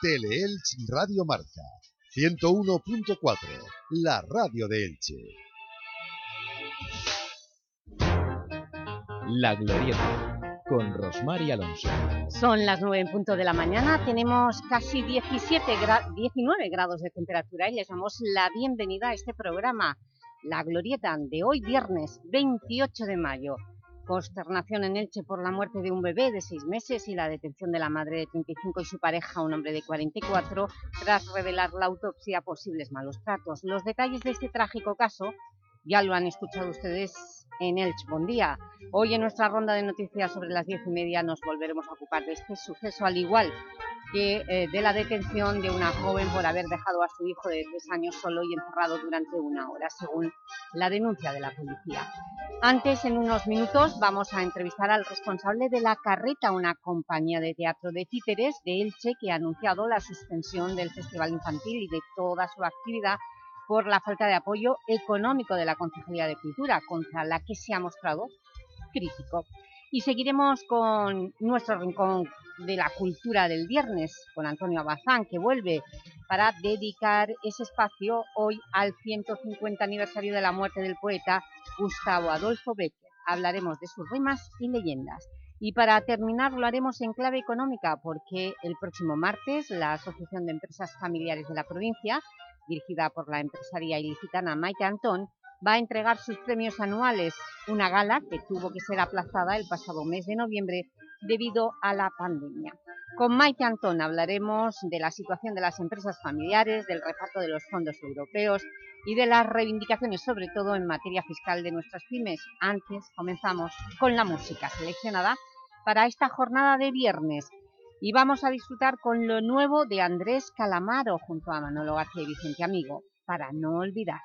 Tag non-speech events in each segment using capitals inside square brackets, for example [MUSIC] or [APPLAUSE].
Teleelch Radio Marca 101.4, la radio de Elche. La Glorieta, con Rosmar y Alonso. Son las 9 en punto de la mañana, tenemos casi 17 19 grados de temperatura y les damos la bienvenida a este programa, La Glorieta, de hoy viernes 28 de mayo. Consternación en Elche por la muerte de un bebé de seis meses y la detención de la madre de 35 y su pareja, un hombre de 44, tras revelar la autopsia posibles malos tratos. Los detalles de este trágico caso ya lo han escuchado ustedes en Elche. Buen día. Hoy en nuestra ronda de noticias sobre las diez y media nos volveremos a ocupar de este suceso, al igual eh, de la detención de una joven por haber dejado a su hijo de tres años solo y encerrado durante una hora, según la denuncia de la policía. Antes, en unos minutos, vamos a entrevistar al responsable de La Carreta, una compañía de teatro de títeres de Elche que ha anunciado la suspensión del Festival Infantil y de toda su actividad por la falta de apoyo económico de la Concejalía de Cultura, contra la que se ha mostrado crítico. Y seguiremos con nuestro rincón de la cultura del viernes, con Antonio Abazán, que vuelve para dedicar ese espacio hoy al 150 aniversario de la muerte del poeta Gustavo Adolfo Becker. Hablaremos de sus rimas y leyendas. Y para terminar lo haremos en clave económica, porque el próximo martes la Asociación de Empresas Familiares de la provincia, dirigida por la empresaria ilicitana Maite Antón, va a entregar sus premios anuales, una gala que tuvo que ser aplazada el pasado mes de noviembre debido a la pandemia. Con Maite Antón hablaremos de la situación de las empresas familiares, del reparto de los fondos europeos y de las reivindicaciones, sobre todo en materia fiscal de nuestras pymes. Antes comenzamos con la música seleccionada para esta jornada de viernes y vamos a disfrutar con lo nuevo de Andrés Calamaro junto a Manolo García y Vicente Amigo, para no olvidar.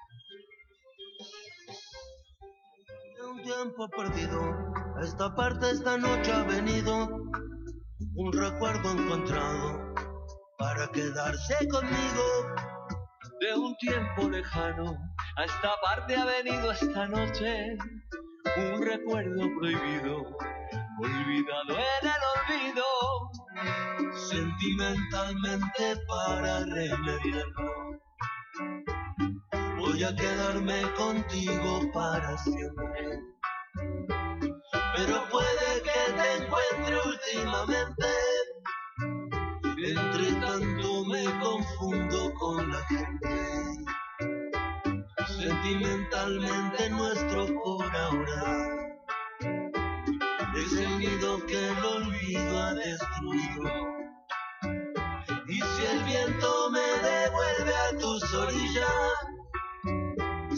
Tiempo perdido, a esta parte esta noche ha venido un recuerdo encontrado para quedarse conmigo. De un tiempo lejano, a esta parte ha venido esta noche un recuerdo prohibido, olvidado en el olvido, sentimentalmente para remediarlo. Voy a quedarme contigo para siempre pero puede que te encuentre últimamente. Entre tanto me confundo con la gente.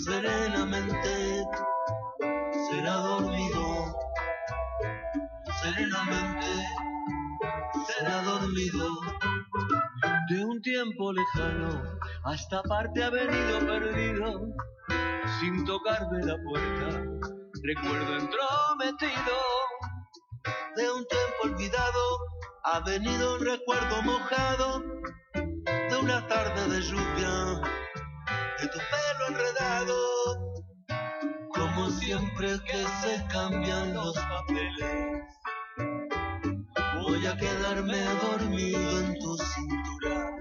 Serenamente será dormido, serenamente será dormido. De un tiempo lejano a esta parte ha venido perdido, sin tocarme la puerta, recuerdo entrometido. De un tiempo olvidado ha venido un recuerdo mojado. De una tarde de lluvia, de tu pelo enredado como siempre que se cambian los papeles. Voy a quedarme dormido en tu cintura.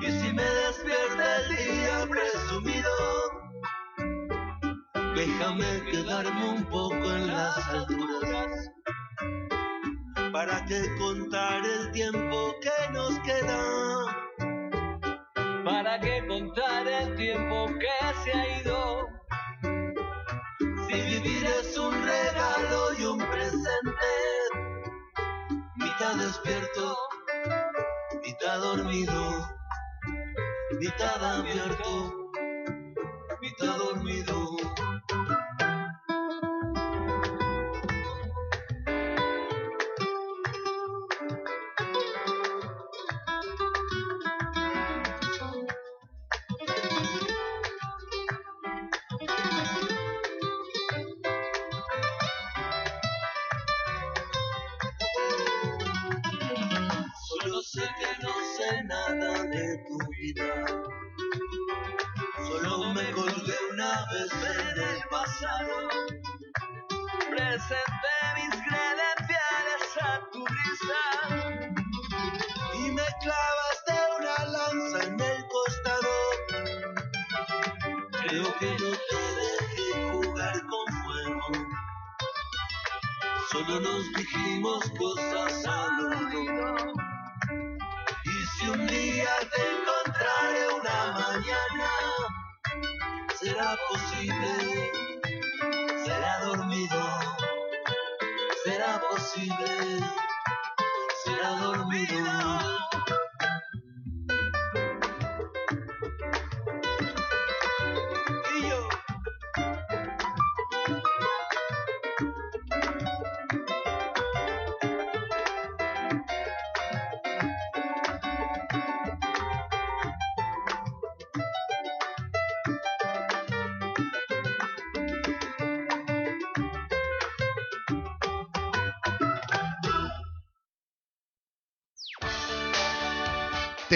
Y si me despierta el día presumido, déjame quedarme un poco en las alturas. ¿Para que contar el tiempo que nos queda? ¿Para qué contar el tiempo que se ha ido? Si vivir es un regalo y un presente, mitad despierto, mitad dormido, mitad abierto, mitad dormido.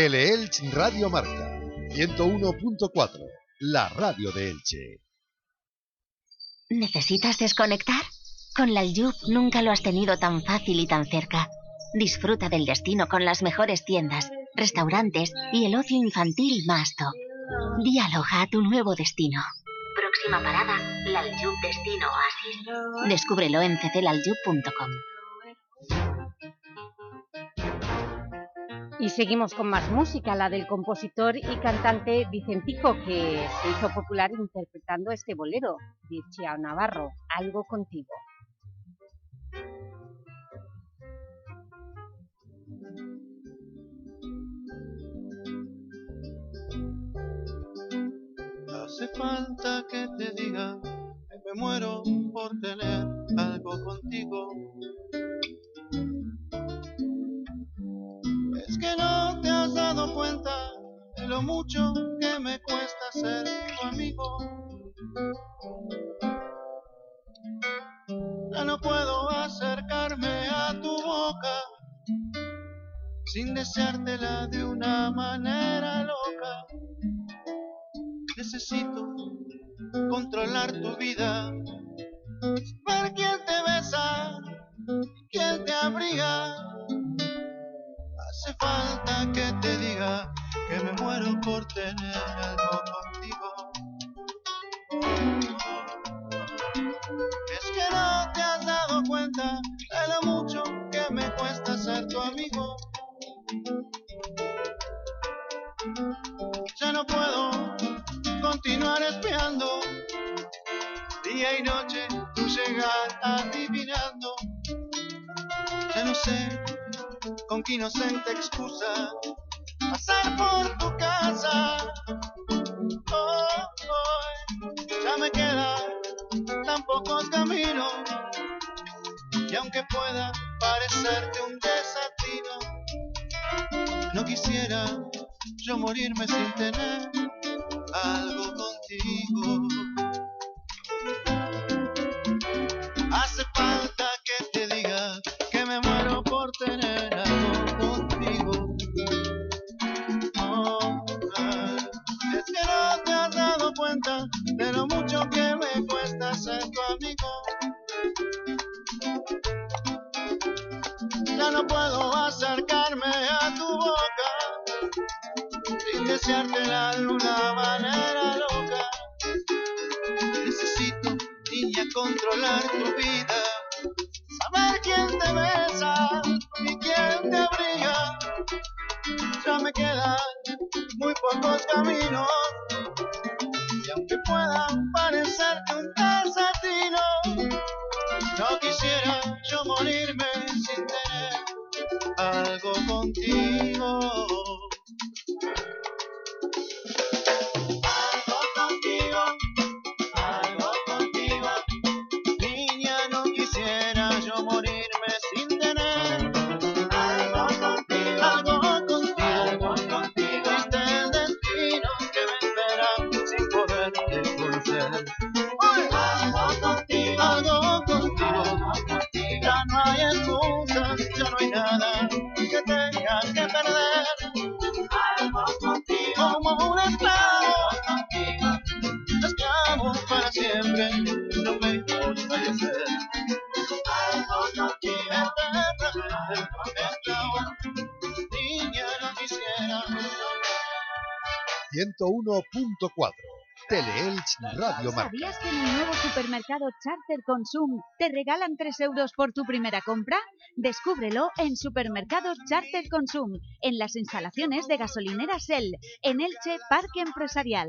Teleelch Radio Marca 101.4, la radio de Elche. ¿Necesitas desconectar? Con la Aljub nunca lo has tenido tan fácil y tan cerca. Disfruta del destino con las mejores tiendas, restaurantes y el ocio infantil más top. Dialoga a tu nuevo destino. Próxima parada, la Aljub Destino Oasis. Descúbrelo en cclaljub.com. Y seguimos con más música, la del compositor y cantante Vicentico, que se hizo popular interpretando este bolero de Chiao Navarro, Algo Contigo. Hace falta que te diga que me muero por tener algo contigo Es que no te has dado cuenta de lo mucho que me cuesta ser tu amigo. Ya no puedo acercarme a tu boca sin deseártela de una manera loca. Necesito controlar tu vida, que te diga que me muero por tener inocente excusa ¿Sabías que en el nuevo supermercado Charter Consum te regalan 3 euros por tu primera compra? Descúbrelo en Supermercados Charter Consum, en las instalaciones de gasolinera Shell, en Elche Parque Empresarial.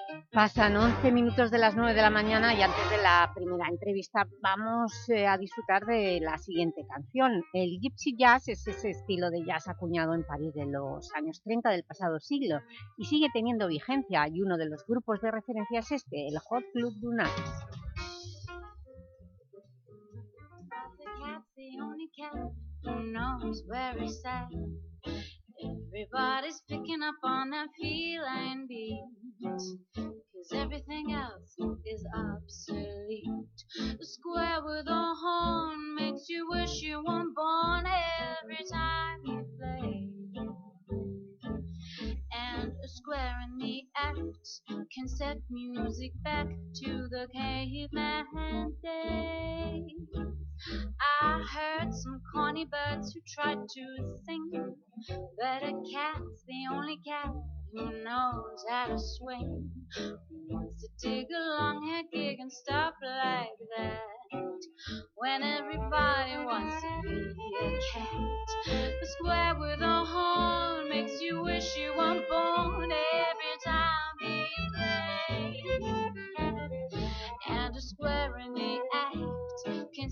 Pasan 11 minutos de las 9 de la mañana y antes de la primera entrevista vamos eh, a disfrutar de la siguiente canción. El Gypsy Jazz es ese estilo de jazz acuñado en París de los años 30 del pasado siglo y sigue teniendo vigencia y uno de los grupos de referencia es este, el Hot Club du Nat. Everybody's picking up on that feline beat. Cause everything else is obsolete. A square with a horn makes you wish you weren't born every time you play. And a square in the act can set music back to the caveman days. I heard some corny birds who tried to sing, but a cat's the only cat who knows how to swing. Who wants to dig a long hair gig and stop like that? When everybody wants to be a cat, a square with a horn makes you wish you weren't born every time he plays. And a square in the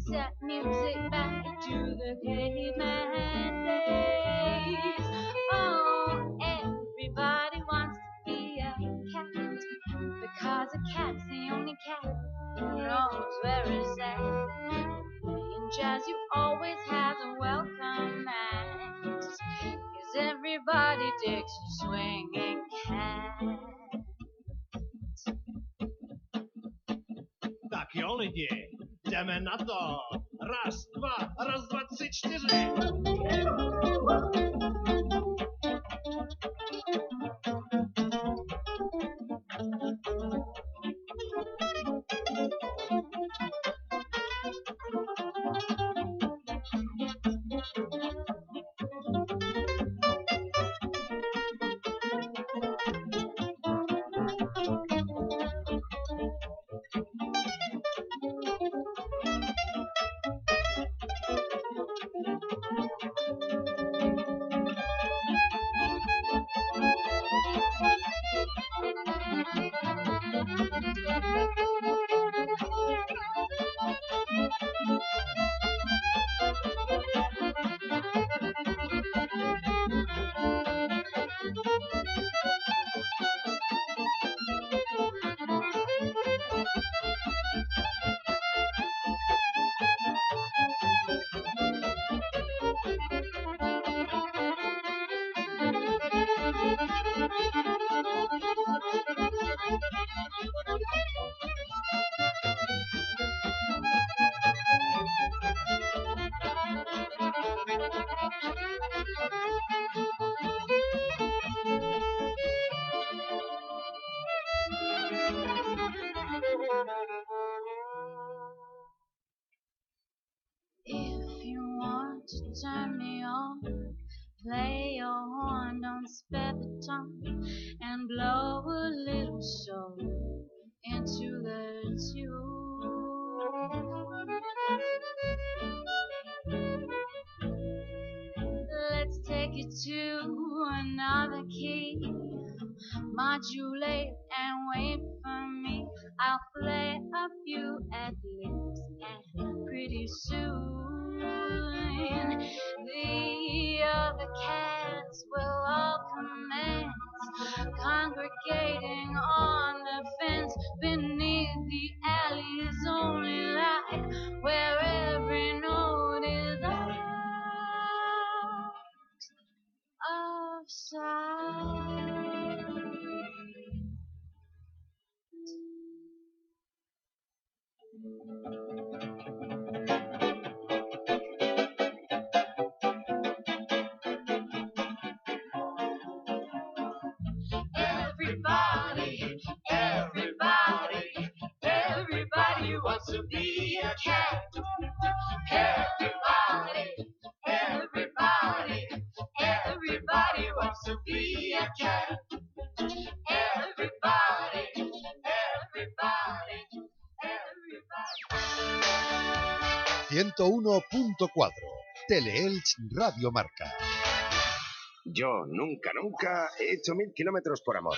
set music back to the caveman days. Oh, everybody wants to be a cat because a cat's the only cat who knows where it's at. In jazz, you always have a welcome mat. Cause everybody digs a swinging cat. Tak Idziemy na to! Raz, dwa, raz, dwa, trzy, cztery! I'll play a few ad libs and pretty soon the other cats will all commence congregating on the fence beneath 101.4 Teleelch Radio Marca. Yo nunca, nunca he hecho mil kilómetros por amor.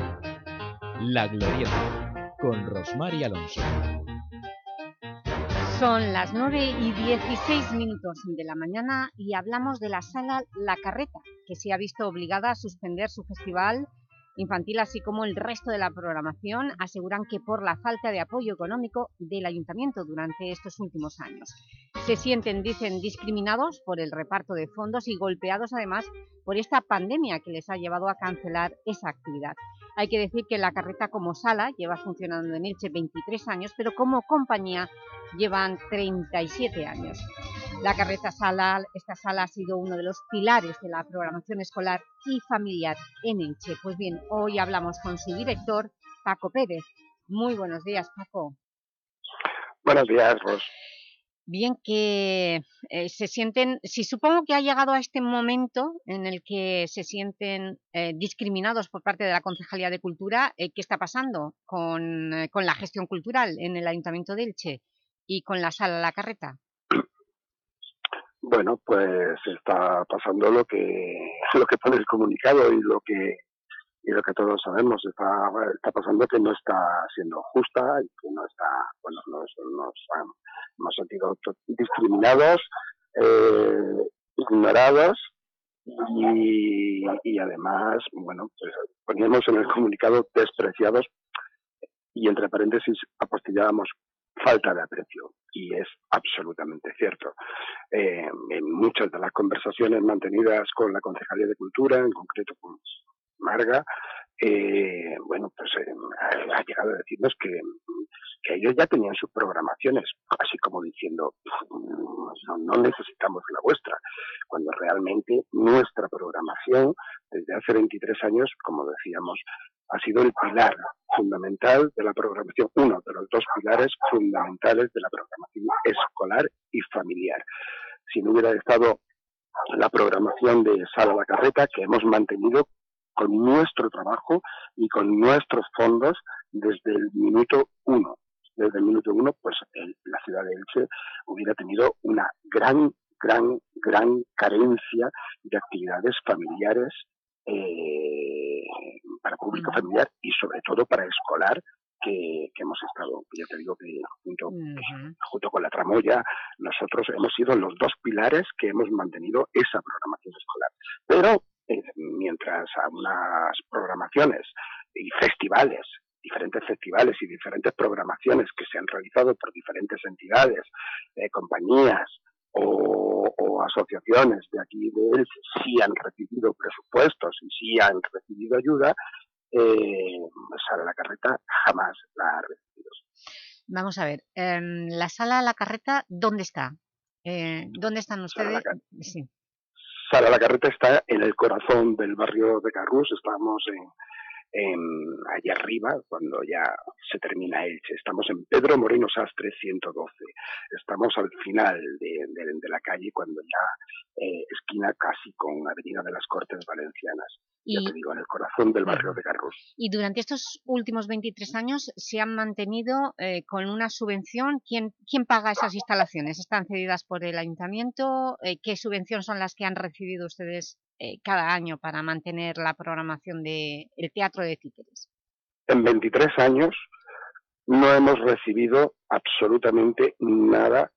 La Glorieta, con Rosmar Alonso. Son las 9 y 16 minutos de la mañana y hablamos de la sala La Carreta, que se ha visto obligada a suspender su festival infantil, así como el resto de la programación, aseguran que por la falta de apoyo económico del Ayuntamiento durante estos últimos años. Se sienten, dicen, discriminados por el reparto de fondos y golpeados además por esta pandemia que les ha llevado a cancelar esa actividad. Hay que decir que la carreta como sala lleva funcionando en Elche 23 años, pero como compañía llevan 37 años. La carreta sala, esta sala ha sido uno de los pilares de la programación escolar y familiar en Elche. Pues bien, hoy hablamos con su director, Paco Pérez. Muy buenos días, Paco. Buenos días, Ros. Bien, que eh, se sienten, si supongo que ha llegado a este momento en el que se sienten eh, discriminados por parte de la Concejalía de Cultura, eh, ¿qué está pasando con, con la gestión cultural en el Ayuntamiento de Elche y con la Sala La Carreta? Bueno, pues está pasando lo que [LAUGHS] lo que pone el comunicado y lo que y lo que todos sabemos. Está está pasando que no está siendo justa y que no está bueno nos nos han- hemos sentido discriminados eh, ignorados y, y además bueno pues poníamos en el comunicado despreciados y entre paréntesis apostillábamos falta de aprecio y es absolutamente cierto. Eh, en muchas de las conversaciones mantenidas con la Concejalía de Cultura, en concreto con Marga, eh, bueno, pues eh, ha, llegado a decirnos que, ellos ya tenían sus programaciones, así como diciendo, no, no necesitamos la vuestra, cuando realmente nuestra programación desde hace 23 años, como decíamos, ha sido el pilar fundamental de la programación, uno de los dos pilares fundamentales de la programación escolar y familiar. Si no hubiera estado la programación de Sala La Carreta, que hemos mantenido con nuestro trabajo y con nuestros fondos desde el minuto uno. Desde el minuto uno, pues el- la ciudad de Elche hubiera tenido una gran, gran, gran carencia de actividades familiares eh, para público familiar y sobre todo para escolar que, que hemos estado, ya te digo que junto, junto con la tramoya, nosotros hemos sido los dos pilares que hemos mantenido esa programación escolar. Pero eh, mientras a unas programaciones y festivales, diferentes festivales y diferentes programaciones que se han realizado por diferentes entidades, eh, compañías o, o asociaciones de aquí de Elche sí han recibido presupuestos y sí han recibido ayuda, eh, Sala La Carreta jamás la ha recibido. Vamos a ver, em, la Sala La Carreta, ¿dónde está? Eh, ¿Dónde están ustedes? Sí. Sala La Carreta está en el corazón del barrio de Carrús, estamos en, en allá arriba, cuando ya se termina Elche. Estamos en Pedro Moreno Sastre 112. Estamos al final de, de- de la calle, cuando ya eh, esquina casi con Avenida de las Cortes Valencianas. Ya Y- te digo, en el corazón del barrio de Carrús. Y durante estos últimos 23 años se han mantenido eh, con una subvención. ¿Quién, ¿Quién paga esas instalaciones? ¿Están cedidas por el Ayuntamiento? Eh, ¿Qué subvención son las que han recibido ustedes eh, cada año para mantener la programación del Teatro de Títeres? En 23 años no hemos recibido absolutamente nada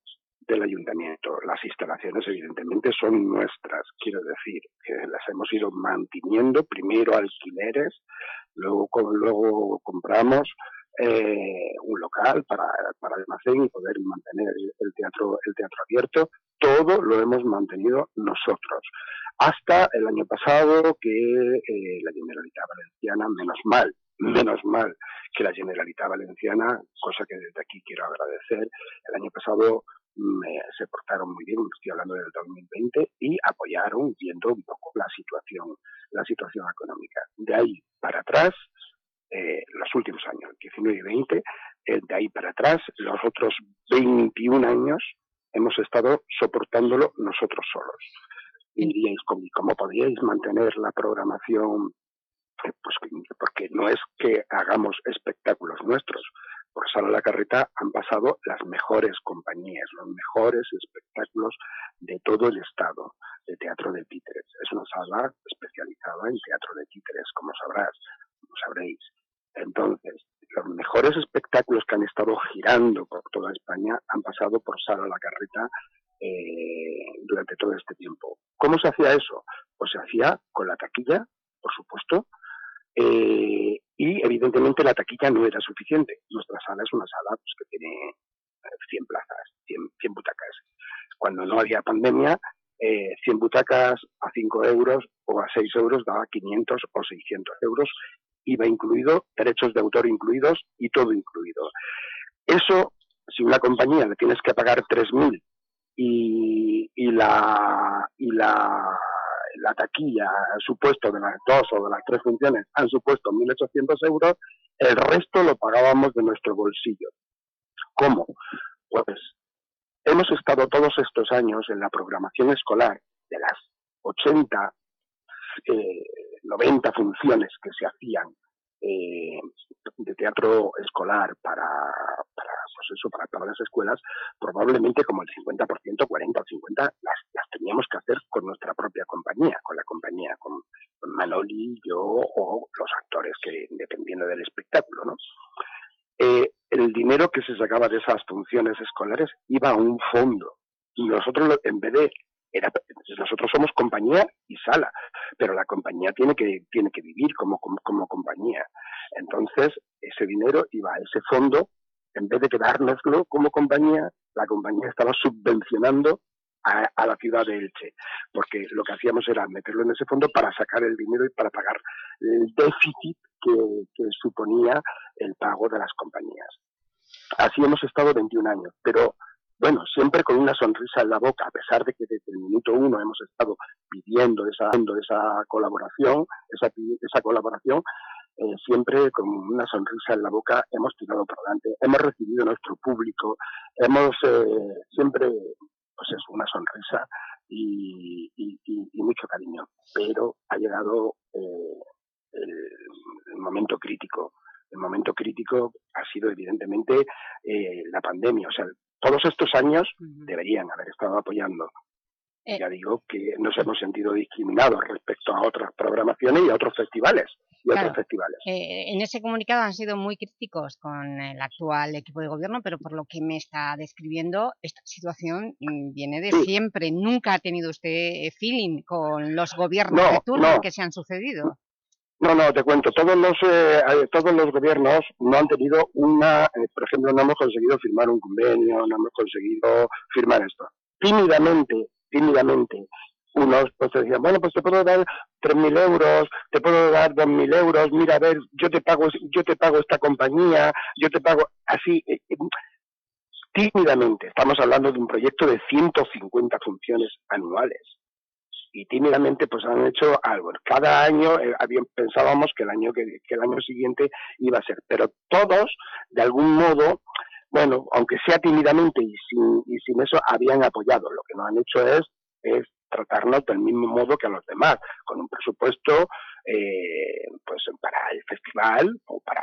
del ayuntamiento. Las instalaciones evidentemente son nuestras, quiero decir, que las hemos ido manteniendo, primero alquileres, luego, luego compramos eh, un local para, para almacén y poder mantener el, teatro el teatro abierto. Todo lo hemos mantenido nosotros. Hasta el año pasado que eh, la Generalitat Valenciana, menos mal, menos mal que la Generalitat Valenciana, cosa que desde aquí quiero agradecer, el año pasado se portaron muy bien, estoy hablando del 2020, y apoyaron viendo un poco la situación, la situación económica. De ahí para atrás, eh, los últimos años, 19 y 20, eh, de ahí para atrás, los otros 21 años hemos estado soportándolo nosotros solos. Y diríais, ¿cómo, podríais mantener la programación? Pues porque no es que hagamos espectáculos nuestros, por Sala La Carreta han pasado las mejores compañías, los mejores espectáculos de todo el estado de teatro de títeres. Es una sala especializada en teatro de títeres, como sabrás, como sabréis. Entonces, los mejores espectáculos que han estado girando por toda España han pasado por Sala La Carreta eh, durante todo este tiempo. ¿Cómo se hacía eso? Pues se hacía con la taquilla, por supuesto, eh, y evidentemente la taquilla no era suficiente. Nuestra sala es una sala pues, que tiene 100 eh, plazas, 100, butacas. Cuando no había pandemia, eh, 100 butacas a 5 euros o a 6 euros daba 500 o 600 euros, iba incluido, derechos de autor incluidos y todo incluido. Eso, si una compañía le tienes que pagar 3.000 y, y, la, y la la taquilla supuesto de las dos o de las tres funciones han supuesto 1.800 euros, el resto lo pagábamos de nuestro bolsillo. ¿Cómo? Pues hemos estado todos estos años en la programación escolar de las 80, 90 eh, funciones que se hacían eh, de teatro escolar para, para, eso, para todas las escuelas, probablemente como el 50%, 40 o 50 las, las teníamos que hacer con nuestra propia compañía, con la compañía, con, Manoli, yo o los actores que dependiendo del espectáculo, ¿no? Eh, el dinero que se sacaba de esas funciones escolares iba a un fondo nosotros en vez de nosotros somos compañía y sala, pero la compañía tiene que, tiene que vivir como, como, compañía. Entonces, ese dinero iba a ese fondo, en vez de quedárnoslo como compañía, la compañía estaba subvencionando a, la ciudad de Elche, porque lo que hacíamos era meterlo en ese fondo para sacar el dinero y para pagar el déficit que, suponía el pago de las compañías. Así hemos estado 21 años, pero bueno, siempre con una sonrisa en la boca, a pesar de que desde el minuto uno hemos estado pidiendo esa, esa colaboración, esa, esa colaboración, eh, siempre con una sonrisa en la boca hemos tirado para adelante, hemos recibido nuestro público, hemos eh, siempre, pues es una sonrisa y, mucho cariño, pero ha llegado eh, el, momento crítico. El momento crítico ha sido evidentemente la pandemia, o sea, todos estos años deberían haber estado apoyando. Eh. Ya digo que nos hemos sentido discriminados respecto a otras programaciones y a otros festivales. Y otros festivales. Eh, en ese comunicado han sido muy críticos con el actual equipo de gobierno, pero por lo que me está describiendo, esta situación mm, viene de siempre. ¿Nunca ha tenido usted eh, feeling con los gobiernos de turno que se han sucedido? No, no, te cuento. Todos los eh, eh, todos los gobiernos no han tenido una, eh, por ejemplo, no hemos conseguido firmar un convenio, no hemos conseguido firmar esto. Tímidamente, tímidamente, unos pues te decían, bueno, pues te puedo dar 3.000 euros, te puedo dar 2.000 euros, mira, a ver, yo te pago, yo te pago esta compañía, yo te pago así, tímidamente. Estamos hablando de un proyecto de 150 funciones anuales y tímidamente pues han hecho algo. Cada año eh, pensábamos que el año que, el año siguiente iba a ser, pero todos de algún modo, bueno, aunque sea tímidamente y sin, y sin eso habían apoyado. Lo que no han hecho es tratarnos del mismo modo que a los demás, con un presupuesto eh, pues para el festival o para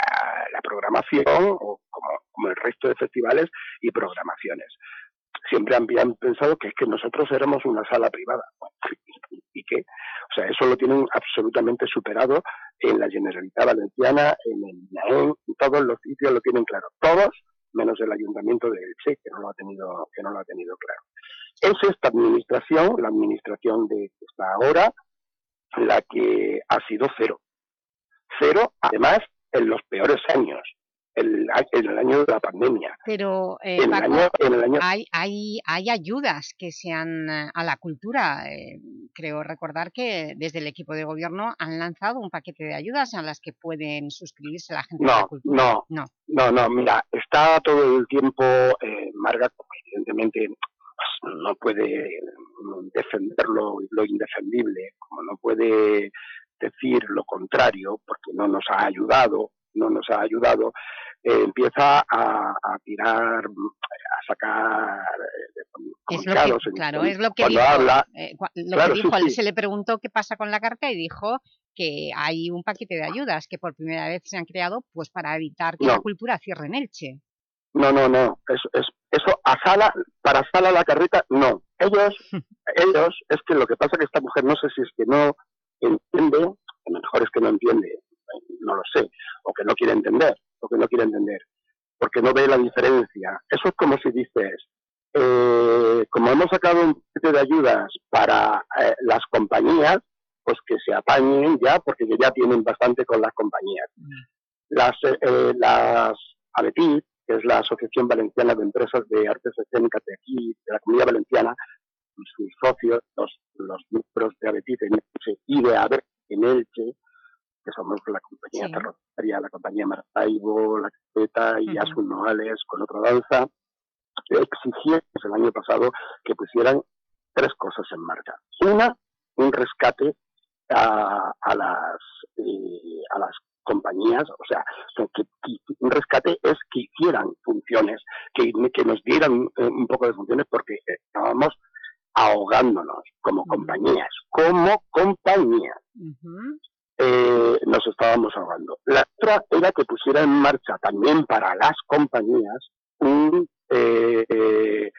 la programación o como, el resto de festivales y programaciones siempre habían pensado que es que nosotros éramos una sala privada. [LAUGHS] Y que, o sea, eso lo tienen absolutamente superado en la Generalitat Valenciana, en el INAEM, en todos los sitios lo tienen claro. Todos, menos el Ayuntamiento de Elche, que no lo ha tenido, que no lo ha tenido claro. Es esta administración, la administración de que está ahora, la que ha sido cero. Cero, además, en los peores años. El, el año de la pandemia. Pero, eh, En el año- en el año- hay, hay, hay ayudas que sean eh, a la cultura. eh, creo recordar que desde el equipo de gobierno han lanzado un paquete de ayudas a las que pueden suscribirse la gente de la No, cultura. no, no. no, no, mira, está todo el tiempo, eh, Marga, evidentemente pues, no puede defender lo, lo indefendible, como no puede decir lo contrario, porque no nos ha ayudado, no nos ha ayudado, eh, empieza a, a tirar, a sacar eh, Es lo que, claro, es lo que cuando dijo, habla, eh, cua- lo Claro, que sí, dijo, sí. se le preguntó qué pasa con la carta y dijo que hay un paquete de ayudas que por primera vez se han creado pues para evitar que la cultura cierre en Elche. No, no, no. Eso, es, eso a Sala, para Sala la carreta, no. Ellos, [LAUGHS] ellos, es que lo que pasa que esta mujer no sé si es que no entiende, a lo mejor es que no entiende, no lo sé, o que no quiere entender, o que no quiere entender, porque no ve la diferencia. Eso es como si dices, eh, como hemos sacado un paquete de ayudas para eh, las compañías, pues que se apañen ya, porque ya tienen bastante con las compañías. Las, eh, eh, las que es la Asociación Valenciana de Empresas de Artes Escénicas de aquí, de la Comunidad Valenciana, sus socios, los, los miembros de ABETIT en Elche y de ABE en Elche, que somos la compañía Sí. la compañía Maracaibo, la Capeta y Asun Noales con otra danza, exigieron el año pasado que pusieran tres cosas en marcha. Una, un rescate a, a las eh, a las compañías, o sea, que, que- que un rescate es que hicieran funciones, que, que nos dieran eh, un poco de funciones porque estábamos ahogándonos como compañías, como compañías eh, nos estábamos ahogando. La otra era que pusiera en marcha también para las compañías un, eh, eh,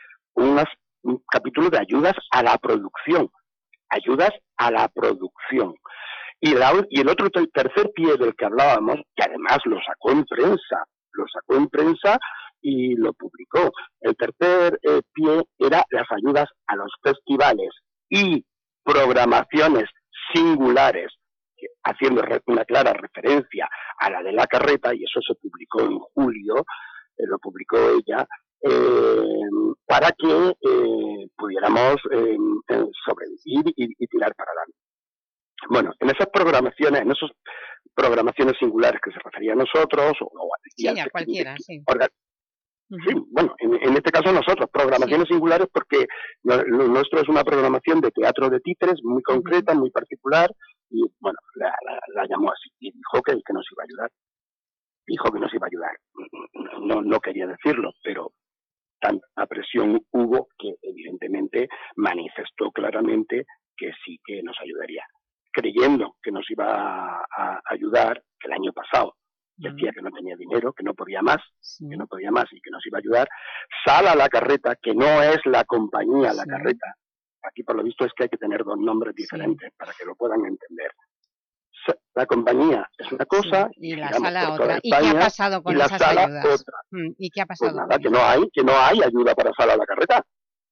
capítulo de ayudas a la producción, ayudas a la producción. Y, el otro el tercer pie del que hablábamos, que además lo sacó en prensa, lo sacó en prensa y lo publicó. El tercer pie era las ayudas a los festivales y programaciones singulares haciendo una clara referencia a la de la carreta, y eso se publicó en julio, eh, lo publicó ella, eh, para que eh, pudiéramos sobrevivir y, y tirar para adelante. Bueno, en esas programaciones, en esas programaciones singulares que se refería a nosotros, o, o Sí, a cualquiera, [LAUGHS] sí. Sí, bueno, en, en este caso nosotros, programaciones singulares porque lo, lo nuestro es una programación de teatro de títeres muy concreta, muy particular, y bueno, la, la- la llamó así y dijo que, que nos iba a ayudar. Dijo que nos iba a ayudar. No, no quería decirlo, pero tanta presión hubo que evidentemente manifestó claramente que sí que nos ayudaría, creyendo que nos iba a, a ayudar que el año pasado decía que no tenía dinero, que no podía más, que no podía más y que nos iba a ayudar, sale a la carreta, que no es la compañía la carreta. Aquí por lo visto es que hay que tener dos nombres diferentes para que lo puedan entender. La compañía es una cosa Y la sala otra. ¿Y qué ha pasado con y la esas sala ayudas? otra. Mm, ¿Y qué ha Pues pasado? nada, que no hay, que no hay ayuda para sala a la carreta,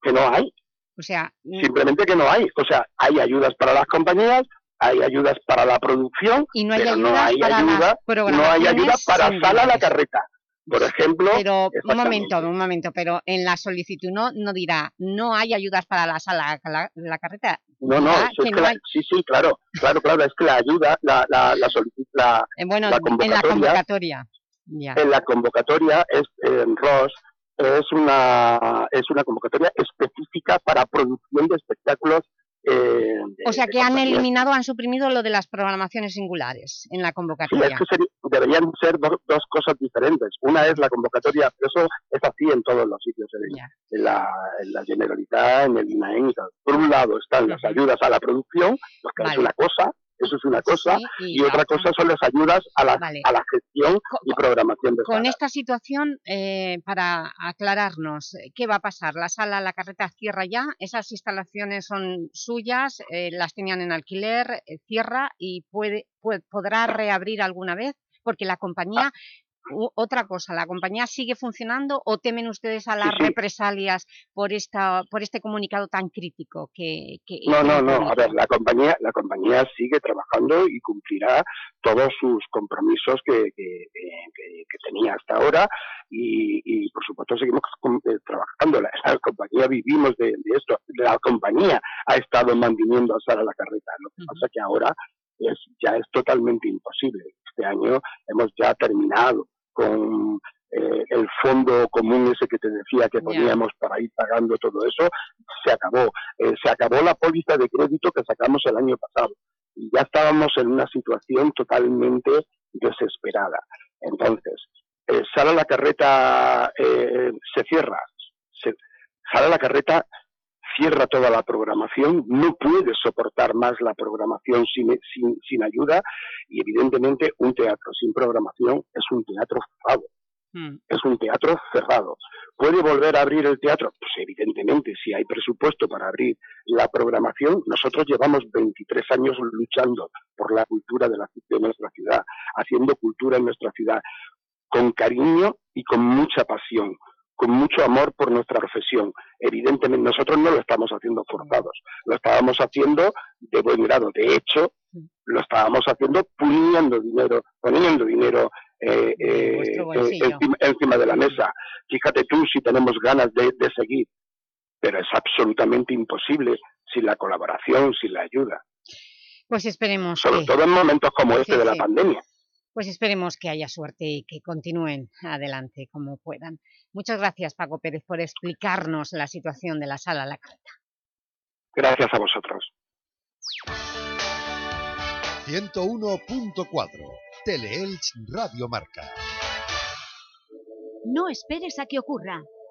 que no hay, O sea, mm, simplemente que no hay. O sea, hay ayudas para las compañías, hay ayudas para la producción, Y no hay pero no ayudas hay para ayuda, no hay ayuda para sala a la carreta. Por ejemplo, Pero, un momento, un momento, pero en la solicitud no, no dirá, no hay ayudas para la sala, la, la carreta. No, no, eso es que que no la- hay. sí, sí, claro, claro, claro, es que la ayuda, la, la, la, solici- la, Eh, bueno, la en la convocatoria, convocatoria. Ya. en la convocatoria es en ROS es una es una convocatoria específica para producción de espectáculos eh, O sea que han eliminado, han suprimido lo de las programaciones singulares en la Sí, es convocatoria. que deberían ser do- dos cosas diferentes. Una es la convocatoria, eso es así en todos los sitios, en, en la, en la Generalitat, en el tal. Por un lado están las ayudas a la producción, porque es Vale. una cosa, eso es una cosa, y otra cosa son las ayudas a la, Vale. a la gestión y programación de Con salas. esta situación, eh, para aclararnos, ¿qué va a pasar? ¿La sala La Carreta cierra ya? ¿Esas instalaciones son suyas? eh, ¿Las tenían en alquiler? eh, ¿Cierra y puede, puede- podrá reabrir alguna vez? Porque la compañía otra cosa, ¿la compañía sigue funcionando o temen ustedes a las Sí, sí. represalias por, esta, por este comunicado tan crítico que... que No, no, no. A ver, la compañía, la compañía sigue trabajando y cumplirá todos sus compromisos que, que- que- que- que tenía hasta ahora y, y, por supuesto seguimos eh, trabajando. La, [LAUGHS] la compañía vivimos de, de esto. La compañía ha estado manteniendo a Sara la carreta. Lo que pasa que ahora es, ya es totalmente imposible. Este año hemos ya terminado con eh, el fondo común ese que te decía que poníamos para ir pagando todo eso, se acabó. Eh, se acabó la póliza de crédito que sacamos el año pasado y ya estábamos en una situación totalmente desesperada. Entonces, eh, Sala la Carreta eh, se cierra. Se, Sala la Carreta cierra toda la programación, no puede soportar más la programación sin, sin, sin ayuda y evidentemente un teatro sin programación es un teatro cerrado es un teatro cerrado. ¿Puede volver a abrir el teatro? Pues evidentemente, si hay presupuesto para abrir la programación, nosotros llevamos 23 años luchando por la cultura de, la, de nuestra ciudad, haciendo cultura en nuestra ciudad, con cariño y con mucha pasión, con mucho amor por nuestra profesión. Evidentemente, nosotros no lo estamos haciendo forzados, lo estábamos haciendo de buen grado. De hecho, lo estábamos haciendo poniendo dinero, poniendo dinero eh, eh, encima, encima de la mesa. Fíjate tú si tenemos ganas de, de seguir, pero es absolutamente imposible sin la colaboración, sin la ayuda, Pues esperemos sobre que... todo en momentos como este Sí, de la sí. pandemia. Pues esperemos que haya suerte y que continúen adelante como puedan. Muchas gracias, Paco Pérez, por explicarnos la situación de la Sala La Carta. Gracias a vosotros. 101.4 Teleelch Radio Marca. No esperes a que ocurra.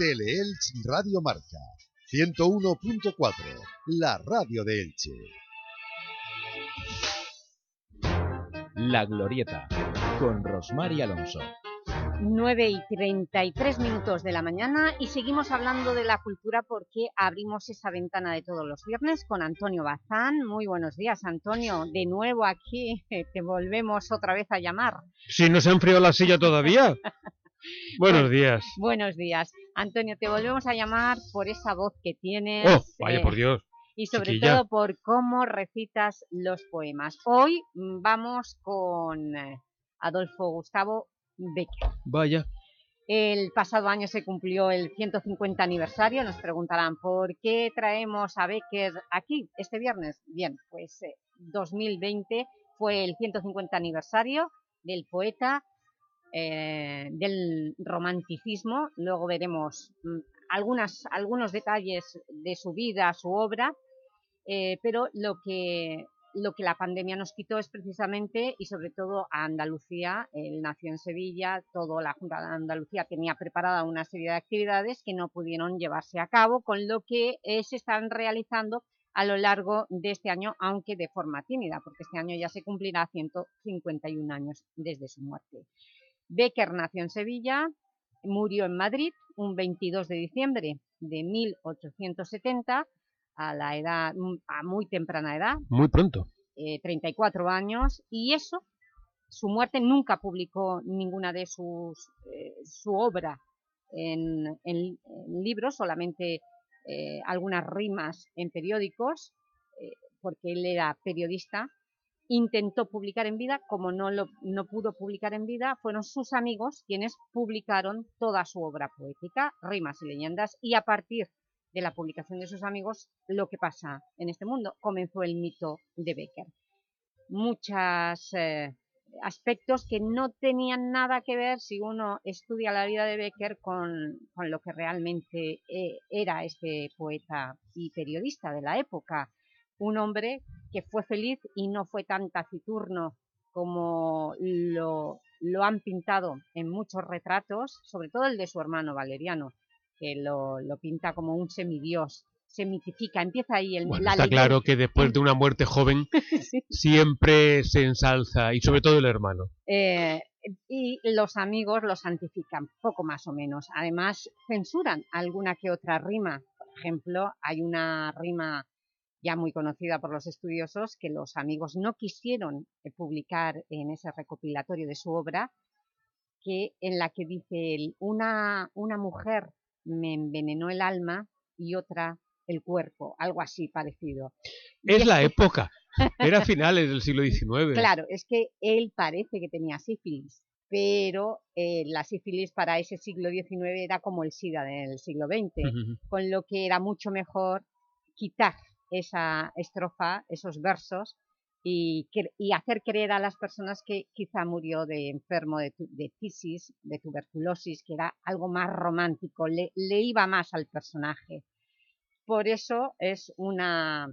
Teleelch Radio Marca. 101.4 La radio de Elche. La Glorieta, con Rosmar y Alonso. 9 y 33 minutos de la mañana y seguimos hablando de la cultura porque abrimos esa ventana de todos los viernes con Antonio Bazán. Muy buenos días, Antonio. De nuevo aquí [LAUGHS] te volvemos otra vez a llamar. Si no se ha enfriado la silla todavía. [LAUGHS] Buenos días. Buenos días. Antonio, te volvemos a llamar por esa voz que tienes. Oh, vaya eh, por Dios. Y sobre chiquilla. todo por cómo recitas los poemas. Hoy mm, vamos con eh, Adolfo Gustavo Becker. Vaya. El pasado año se cumplió el 150 aniversario. Nos preguntarán, ¿por qué traemos a Becker aquí este viernes? Bien, pues eh, 2020 fue el 150 aniversario del poeta, eh, del romanticismo. Luego veremos mm, algunas, algunos detalles de su vida, su obra, eh, pero lo que, lo que la pandemia nos quitó es precisamente, y sobre todo a Andalucía, él nació en Sevilla, toda la Junta de Andalucía tenía preparada una serie de actividades que no pudieron llevarse a cabo, con lo que eh, se están realizando a lo largo de este año, aunque de forma tímida, porque este año ya se cumplirá 151 años desde su muerte. Becker nació en Sevilla, murió en Madrid un 22 de diciembre de 1870 a la edad a muy temprana edad, Muy pronto. eh, 34 años, y eso, su muerte nunca publicó ninguna de sus eh, su obra en, en- en libros, solamente eh, algunas rimas en periódicos, eh, porque él era periodista, intentó publicar en vida, como no, lo, no pudo publicar en vida, fueron sus amigos quienes publicaron toda su obra poética, rimas y leyendas, y a partir de la publicación de sus amigos, lo que pasa en este mundo, comenzó el mito de Becker. Muchos aspectos que no tenían nada que ver si uno estudia la vida de Becker con, con lo que realmente eh, era este poeta y periodista de la época un hombre que fue feliz y no fue tan taciturno como lo, lo han pintado en muchos retratos, sobre todo el de su hermano Valeriano, que lo, lo pinta como un semidios, se mitifica, empieza ahí el, Bueno, la está leyenda. claro que después de una muerte joven [LAUGHS] siempre se ensalza, y sobre todo el hermano. Eh, y los amigos los santifican, poco más o menos. Además, censuran alguna que otra rima. Por ejemplo, hay una rima ya muy conocida por los estudiosos que los amigos no quisieron eh, publicar en ese recopilatorio de su obra, que en la que dice él, una, una mujer me envenenó el alma y otra el cuerpo, algo así parecido. Es la [LAUGHS] época, era finales del siglo XIX. Claro, es que él parece que tenía sífilis, pero eh, la sífilis para ese siglo XIX era como el SIDA del siglo XX, con lo que era mucho mejor quitar esa estrofa, esos versos, y, y hacer creer a las personas que quizá murió de enfermo de, de tisis, de tuberculosis, que era algo más romántico, le, le iba más al personaje. Por eso es una,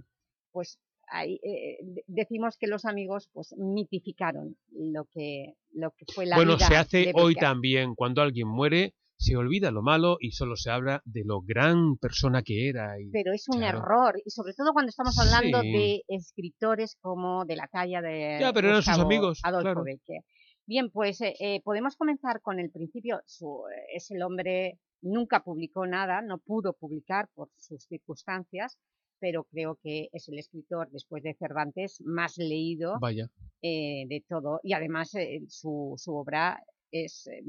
pues eh, de- decimos que los amigos pues mitificaron lo que, lo que fue la Bueno, vida se hace hoy también, cuando alguien muere, se olvida lo malo y solo se habla de lo gran persona que era. Y, Pero es un claro. error, y sobre todo cuando estamos hablando Sí. de escritores como de la talla de Ya, pero eran sus amigos, Adolfo claro. Becker. Bien, pues eh, eh, podemos comenzar con el principio. Su, es el hombre, nunca publicó nada, no pudo publicar por sus circunstancias, pero creo que es el escritor, después de Cervantes, más leído Vaya. eh, de todo. Y además eh, su, su obra es, eh,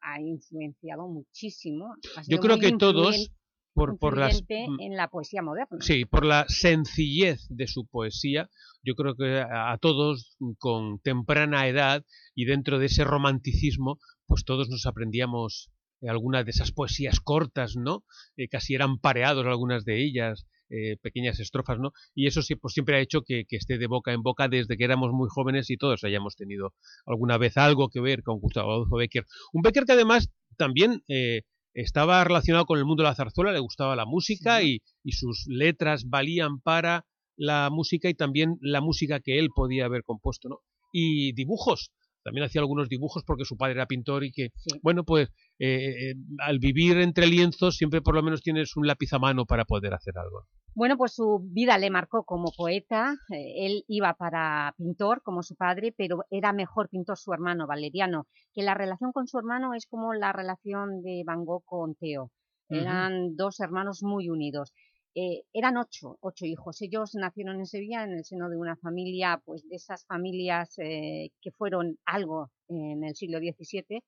ha influenciado muchísimo. ha Yo creo que todos, por, por las... en la poesía moderna. Sí, por la sencillez de su poesía, yo creo que a, a todos mm, con temprana edad y dentro de ese romanticismo, pues todos nos aprendíamos eh, algunas de esas poesías cortas, ¿no? Eh, casi eran pareados algunas de ellas, eh, pequeñas estrofas, ¿no? Y eso sí, pues siempre ha hecho que, que esté de boca en boca desde que éramos muy jóvenes y todos hayamos tenido alguna vez algo que ver con Gustavo Adolfo Becker. Un Becker que además también eh, estaba relacionado con el mundo de la zarzuela, le gustaba la música y, y sus letras valían para la música y también la música que él podía haber compuesto, ¿no? Y dibujos, también hacía algunos dibujos porque su padre era pintor y que, bueno, pues eh, eh, al vivir entre lienzos siempre por lo menos tienes un lápiz a mano para poder hacer algo. Bueno, pues su vida le marcó como poeta. eh, Él iba para pintor, como su padre, pero era mejor pintor su hermano, Valeriano, que la relación con su hermano es como la relación de Van Gogh con Theo. Eran dos hermanos muy unidos. Eh, eran ocho, ocho hijos. Ellos nacieron en Sevilla en el seno de una familia, pues de esas familias eh, que fueron algo en el siglo XVII,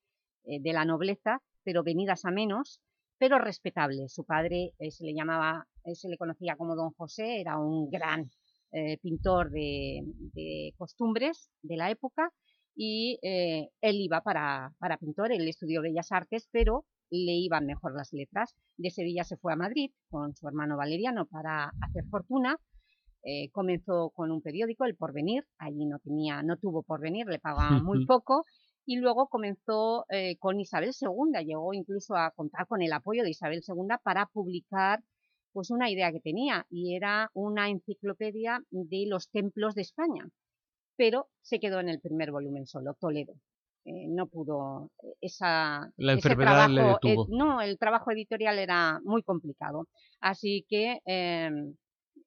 eh, de la nobleza, pero venidas a menos, pero respetable. Su padre se le llamaba, se le conocía como Don José, era un gran eh, pintor de, de costumbres de la época y eh, él iba para, para pintor, él estudió Bellas Artes, pero le iban mejor las letras. De Sevilla se fue a Madrid con su hermano Valeriano para hacer fortuna. Eh, comenzó con un periódico, El Porvenir, allí no, tenía, no tuvo Porvenir, le pagaban muy [LAUGHS] poco, y luego comenzó eh, con Isabel II, llegó incluso a contar con el apoyo de Isabel II para publicar pues una idea que tenía, y era una enciclopedia de los templos de España, pero se quedó en el primer volumen solo, Toledo. Eh, no pudo, eh, esa, La ese enfermedad le trabajo, eh, detuvo. no, el trabajo editorial era muy complicado, así que em,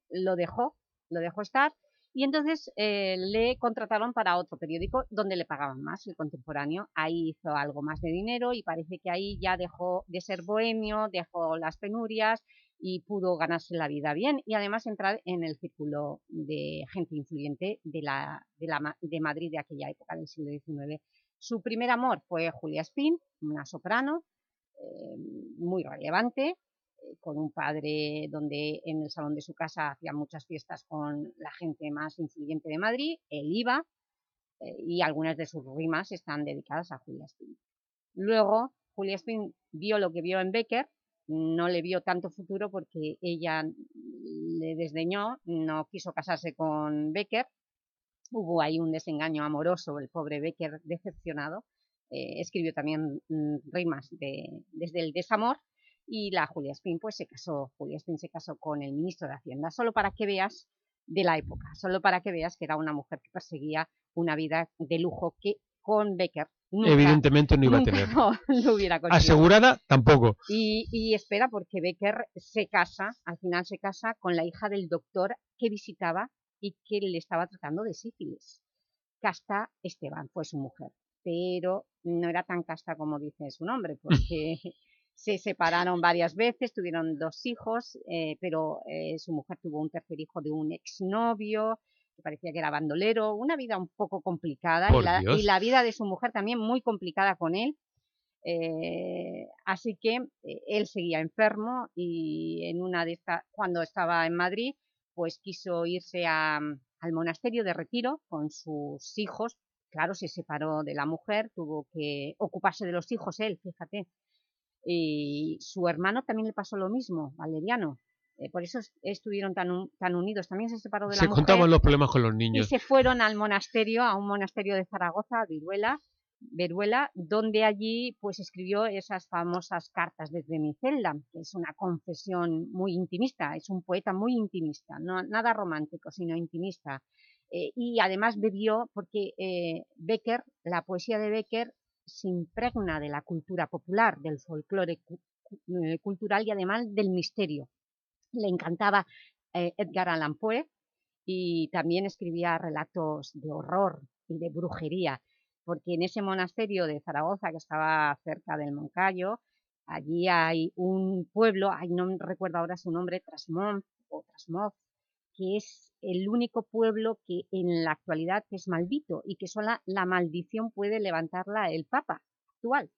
lo dejó, lo dejó estar, y entonces eh, le contrataron para otro periódico donde le pagaban más, el contemporáneo. Ahí hizo algo más de dinero y parece que ahí ya dejó de ser bohemio, dejó las penurias y pudo ganarse la vida bien y además entrar en el círculo de gente influyente de, la, de, la, de Madrid de aquella época del siglo XIX. Su primer amor fue Julia Spin, una soprano eh, muy relevante, eh, con un padre donde en el salón de su casa hacía muchas fiestas con la gente más influyente de Madrid, él iba eh, y algunas de sus rimas están dedicadas a Julia Spin. Luego, Julia Spin vio lo que vio en Becker, no le vio tanto futuro porque ella le desdeñó, no quiso casarse con Becker, hubo ahí un desengaño amoroso, el pobre Becker decepcionado, eh, escribió también mm, rimas de- desde el desamor. Y la Julia Spin pues se casó, Julia Spin se casó con el ministro de Hacienda, solo para que veas de la época, solo para que veas que era una mujer que perseguía una vida de lujo que con Becker nunca, Evidentemente no iba a tener. [LAUGHS] No, no hubiera conseguido. Asegurada, tampoco. Y, y espera, porque Becker se casa, al final se casa con la hija del doctor que visitaba y que le estaba tratando de sífilis. Casta Esteban fue su mujer, pero no era tan casta como dice su nombre, [LAUGHS] porque se separaron varias veces, tuvieron dos hijos, eh, pero eh, su mujer tuvo un tercer hijo de un exnovio, que parecía que era bandolero, una vida un poco complicada, y la, Dios. y la vida de su mujer también muy complicada con él, eh, así que eh, él seguía enfermo y en una de estas, cuando estaba en Madrid, pues quiso irse a- al monasterio de retiro con sus hijos. Claro, se separó de la mujer, tuvo que ocuparse de los hijos él, fíjate. Y su hermano también le pasó lo mismo, Valeriano. Eh, por eso es- estuvieron tan, un- tan unidos. También se separó de la Se mujer contaban los problemas con los y niños. se fueron al monasterio, a un monasterio de Zaragoza, Viruela, Veruela, donde allí pues escribió esas famosas cartas desde mi celda, que es una confesión muy intimista, es un poeta muy intimista, no, nada romántico, sino intimista. Eh, y además bebió, porque eh, Becker, la poesía de Becker se impregna de la cultura popular, del folclore cu- cu- cultural y además del misterio. Le encantaba eh, Edgar Allan Poe, y también escribía relatos de horror y de brujería, porque en ese monasterio de Zaragoza, que estaba cerca del Moncayo, allí hay un pueblo, ay, no recuerdo ahora su nombre, Trasmont o Trasmoz, que es el único pueblo que en la actualidad es maldito y que sola la maldición puede levantarla el Papa actual.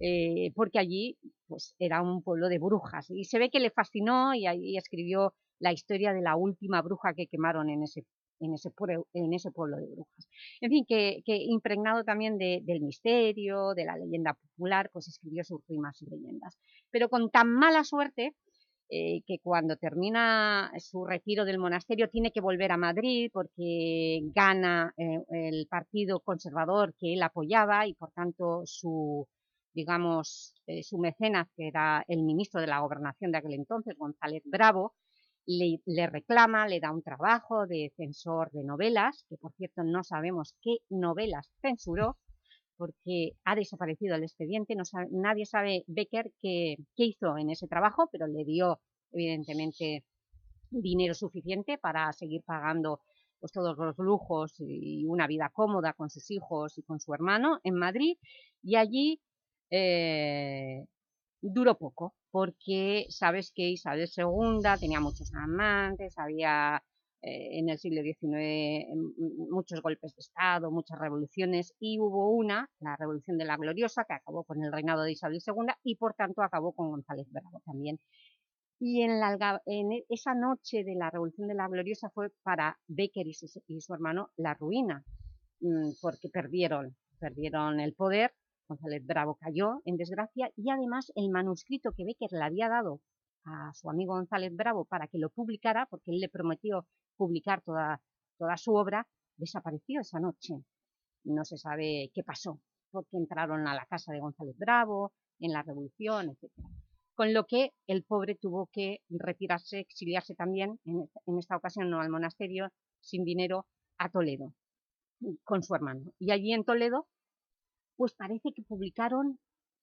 Eh, porque allí pues, era un pueblo de brujas y se ve que le fascinó y ahí escribió la historia de la última bruja que quemaron en ese, en ese, pueblo, de brujas. En fin, que, que impregnado también de- del misterio, de la leyenda popular, pues escribió sus rimas y leyendas. Pero con tan mala suerte eh, que cuando termina su retiro del monasterio tiene que volver a Madrid porque gana eh, el partido conservador que él apoyaba y por tanto su digamos, eh, su mecenas, que era el ministro de la Gobernación de aquel entonces, González Bravo, le, reclama, le da un trabajo de censor de novelas, que por cierto no sabemos qué novelas censuró, porque ha desaparecido el expediente, no sabe- nadie sabe Becker qué, qué hizo en ese trabajo, pero le dio evidentemente dinero suficiente para seguir pagando pues, todos los lujos y una vida cómoda con sus hijos y con su hermano en Madrid, y allí eh, duró poco, porque sabes que Isabel II tenía muchos amantes, había eh, en el siglo XIX m- m- muchos golpes de Estado, muchas revoluciones, y hubo una, la Revolución de la Gloriosa, que acabó con el reinado de Isabel II y por tanto acabó con González Bravo también. Y en, la en e- esa noche de la Revolución de la Gloriosa fue para Becker y su, y su hermano la ruina, mm, porque perdieron, perdieron el poder, González Bravo cayó en desgracia y además el manuscrito que Becker le había dado a su amigo González Bravo para que lo publicara, porque él le prometió publicar toda, toda su obra, desapareció esa noche. No se sabe qué pasó, porque entraron a la casa de González Bravo, en la Revolución, etc. Con lo que el pobre tuvo que retirarse, exiliarse también, en esta, en esta ocasión no al monasterio, sin dinero, a Toledo, con su hermano. Y allí en Toledo, pues parece que publicaron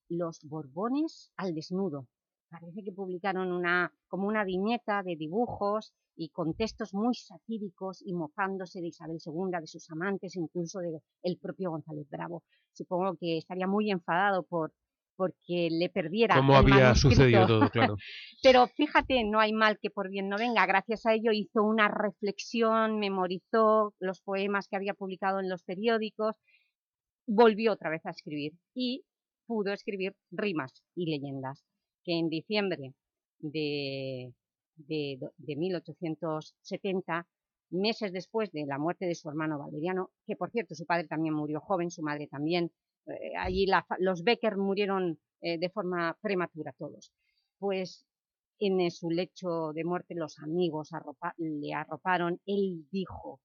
Los Borbones al desnudo. Parece que publicaron una, como una viñeta de dibujos y con textos muy satíricos y mofándose de Isabel II, de sus amantes, incluso del el propio González Bravo. Supongo que estaría muy enfadado por porque le perdiera Cómo el había sucedido todo, [LAUGHS] claro. Pero fíjate, no hay mal que por bien no venga. Gracias a ello hizo una reflexión, memorizó los poemas que había publicado en los periódicos, volvió otra vez a escribir y pudo escribir rimas y leyendas, que en diciembre de, de, de 1870, meses después de la muerte de su hermano Valeriano, que por cierto su padre también murió joven, su madre también, eh, allí los Becker murieron eh, de forma prematura todos, pues en su lecho de muerte los amigos arropa- le arroparon, él dijo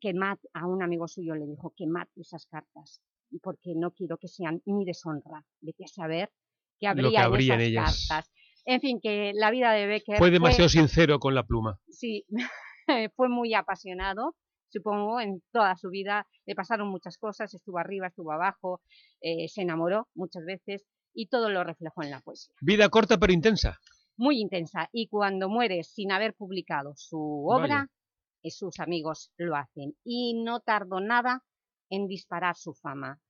que mate, a un amigo suyo le dijo que mate esas cartas, porque no quiero que sean mi deshonra, vete a saber que habría, en en esas ellas. cartas. En fin, que la vida de Becker Fue demasiado sincero con la pluma. Sí, [LAUGHS] fue muy apasionado, supongo, en toda su vida. Le pasaron muchas cosas, estuvo arriba, estuvo abajo, eh, se enamoró muchas veces y todo lo reflejó en la poesía. Vida corta pero intensa. Muy intensa. Y cuando muere sin haber publicado su obra, eh, sus amigos lo hacen. Y no tardó nada en disparar su fama.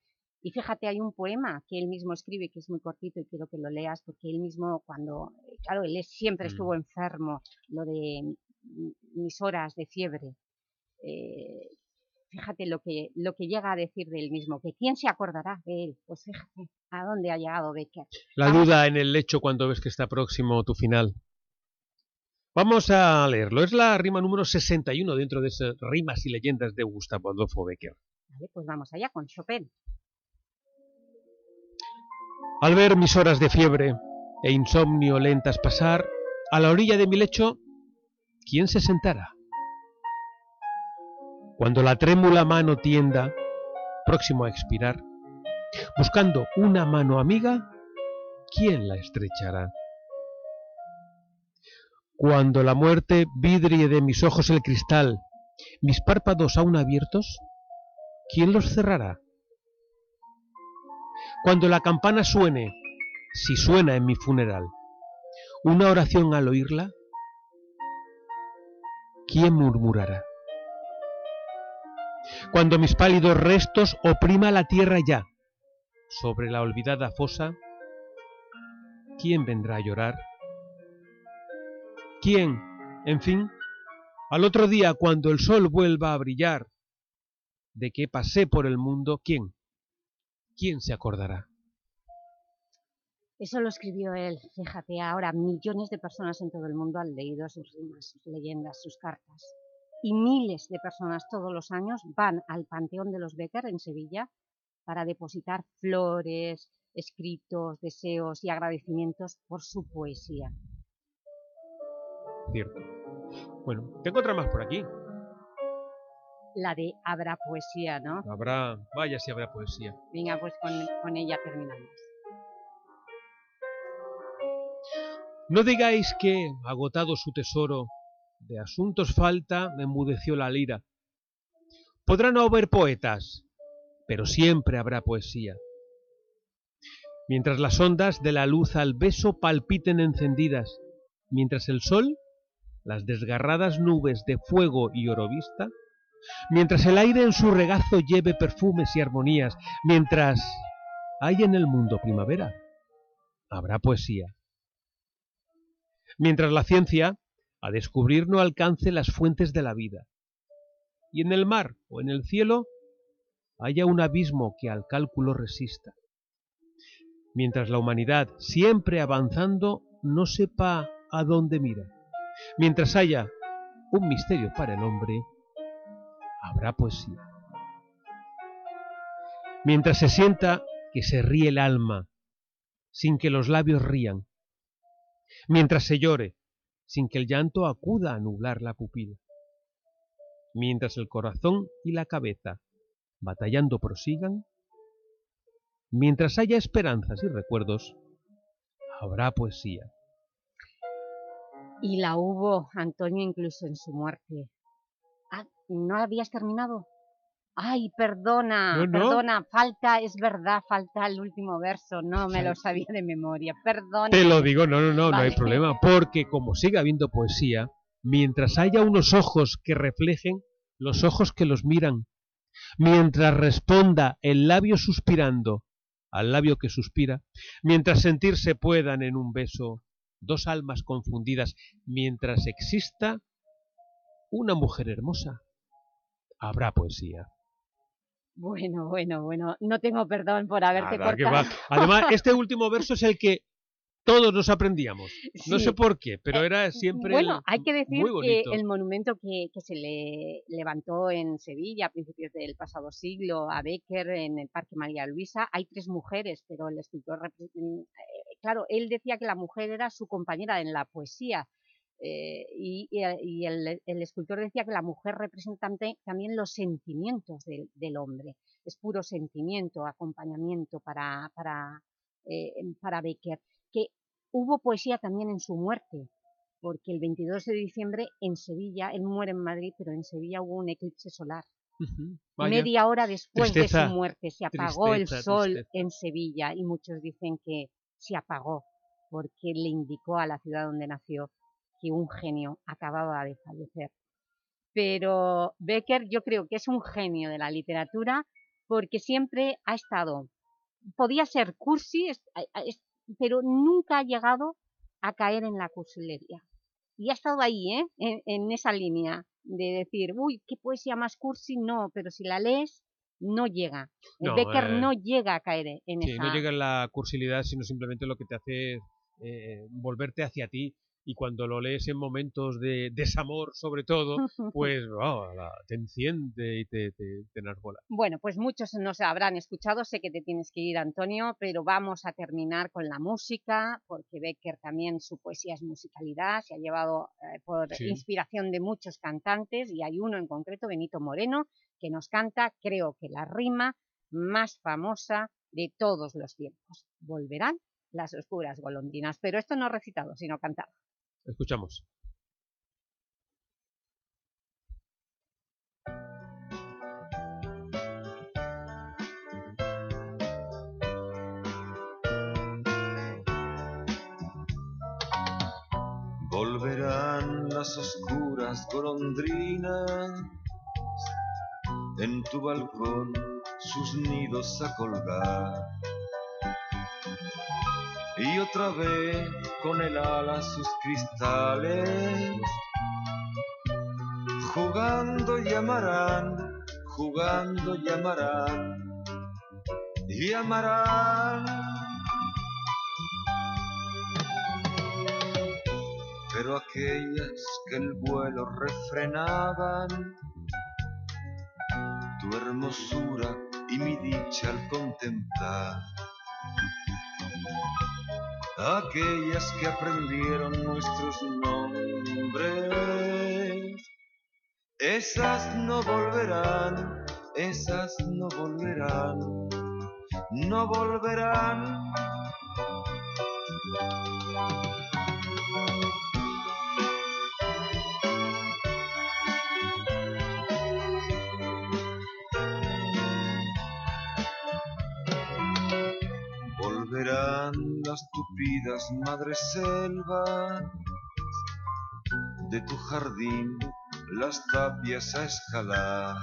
Y fíjate, hay un poema que él mismo escribe, que es muy cortito y quiero que lo leas, porque él mismo cuando, claro, él siempre estuvo enfermo, lo de mis horas de fiebre, eh, fíjate lo que, lo que llega a decir de él mismo, que quién se acordará de él, pues fíjate a dónde ha llegado Becker. La duda en el lecho cuando ves que está próximo tu final. Vamos a leerlo, es la rima número 61 dentro de esas rimas y leyendas de Gustavo Adolfo Becker. Vale, pues vamos allá con Chopin. Al ver mis horas de fiebre e insomnio lentas pasar, a la orilla de mi lecho, ¿quién se sentará? Cuando la trémula mano tienda, próximo a expirar, buscando una mano amiga, ¿quién la estrechará? Cuando la muerte vidrie de mis ojos el cristal, mis párpados aún abiertos, ¿quién los cerrará? Cuando la campana suene, si suena en mi funeral, una oración al oírla, ¿quién murmurará? Cuando mis pálidos restos oprima la tierra ya, sobre la olvidada fosa, ¿quién vendrá a llorar? ¿Quién, en fin, al otro día cuando el sol vuelva a brillar, de que pasé por el mundo, ¿quién? ¿quién se acordará? Eso lo escribió él, fíjate, ahora millones de personas en todo el mundo han leído sus rimas, sus leyendas, sus cartas. Y miles de personas todos los años van al Panteón de los Becker en Sevilla para depositar flores, escritos, deseos y agradecimientos por su poesía. Cierto. Bueno, tengo otra más por aquí la de Habrá poesía, ¿no? Habrá, vaya si habrá poesía. Venga, pues con, con ella terminamos. No digáis que, agotado su tesoro, de asuntos falta, me enmudeció la lira. Podrá no haber poetas, pero siempre habrá poesía. Mientras las ondas de la luz al beso palpiten encendidas, mientras el sol, las desgarradas nubes de fuego y oro vista, mientras el aire en su regazo lleve perfumes y armonías, mientras hay en el mundo primavera, habrá poesía. Mientras la ciencia a descubrir no alcance las fuentes de la vida, y en el mar o en el cielo haya un abismo que al cálculo resista. Mientras la humanidad, siempre avanzando, no sepa a dónde mira. Mientras haya un misterio para el hombre, habrá poesía. Mientras se sienta que se ríe el alma, sin que los labios rían. Mientras se llore, sin que el llanto acuda a nublar la pupila. Mientras el corazón y la cabeza, batallando, prosigan. Mientras haya esperanzas y recuerdos, habrá poesía. Y la hubo, Antonio, incluso en su muerte. ¿No habías terminado? Ay, perdona, perdona, falta, es verdad, falta el último verso, no me lo sabía de memoria, perdona. Te lo digo, no, no, no, no hay problema, porque como siga habiendo poesía, mientras haya unos ojos que reflejen los ojos que los miran, mientras responda el labio suspirando al labio que suspira, mientras sentirse puedan en un beso dos almas confundidas, mientras exista una mujer hermosa, habrá poesía. Bueno, bueno, bueno, no tengo perdón por haberte cortado. Además, [LAUGHS] este último verso es el que todos nos aprendíamos. No sé por qué, pero eh, era siempre Bueno, hay que decir que el monumento que, que, se le levantó en Sevilla a principios del pasado siglo a Becker en el Parque María Luisa, hay tres mujeres, pero el escultor... Eh, claro, él decía que la mujer era su compañera en la poesía, eh, y, el, escultor decía que la mujer representa también los sentimientos del, hombre, es puro sentimiento, acompañamiento para, para, eh, para Becker, que hubo poesía también en su muerte, porque el 22 de diciembre en Sevilla, él muere en Madrid, pero en Sevilla hubo un eclipse solar. Media hora después de su muerte se apagó el sol en Sevilla y muchos dicen que se apagó porque le indicó a la ciudad donde nació que un genio acababa de fallecer. Pero Becker yo creo que es un genio de la literatura porque siempre ha estado, podía ser cursi, pero nunca ha llegado a caer en la cursilería. Y ha estado ahí, ¿eh? en, esa línea de decir, uy, qué poesía más cursi, no, pero si la lees, no llega. Becker eh, no llega a caer en sí, esa... no llega en la cursilidad, sino simplemente lo que te hace eh, volverte hacia ti y cuando lo lees en momentos de desamor sobre todo, [LAUGHS] pues te enciende y te, te, te enarbola. Bueno, pues muchos nos habrán escuchado, sé que te tienes que ir Antonio, pero vamos a terminar con la música, porque Becker también su poesía es musicalidad, se ha llevado eh, por inspiración de muchos cantantes y hay uno en concreto, Benito Moreno, que nos canta, creo que la rima más famosa de todos los tiempos. Volverán las oscuras golondrinas, pero esto no recitado, sino cantado. Escuchamos. Volverán las oscuras golondrinas en tu balcón sus nidos a colgar y otra vez con el ala sus cristales. Jugando llamarán, jugando llamarán, y amarán. Pero aquellas que el vuelo refrenaban, tu hermosura y mi dicha al contemplar aquellas que aprendieron nuestros nombres. Esas no volverán, esas no volverán, no volverán. Las tupidas madres selvas de tu jardín, las tapias a escalar.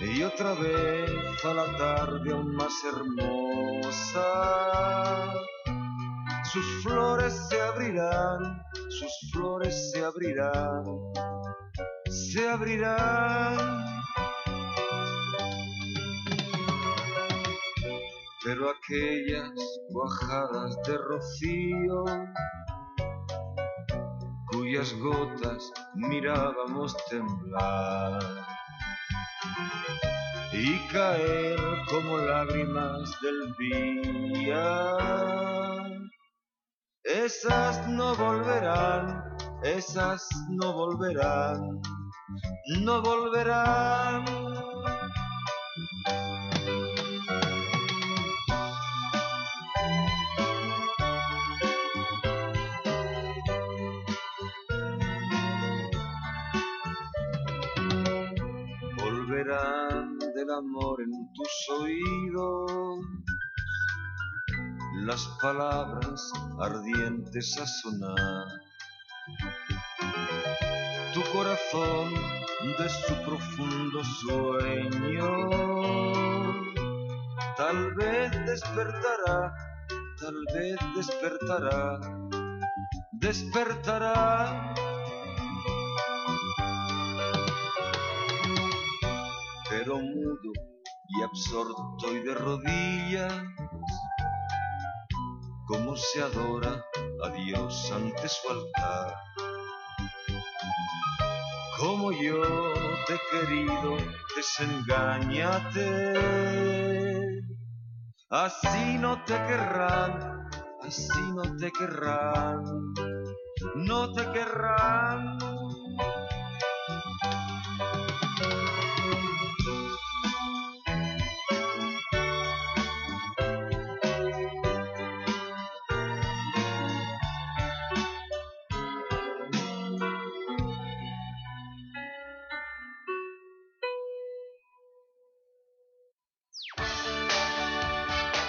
Y otra vez a la tarde aún más hermosa, sus flores se abrirán, sus flores se abrirán, se abrirán pero aquellas cuajadas de rocío cuyas gotas mirábamos temblar y caer como lágrimas del día. Esas no volverán, esas no volverán, no volverán. En tus oídos, las palabras ardientes a sonar. Tu corazón de su profundo sueño, tal vez despertará, tal vez despertará, despertará pero mudo y absorto y de rodillas, como se adora a Dios ante su altar. Como yo te he querido, desengáñate, así no te querrán, así no te querrán, no te querrán.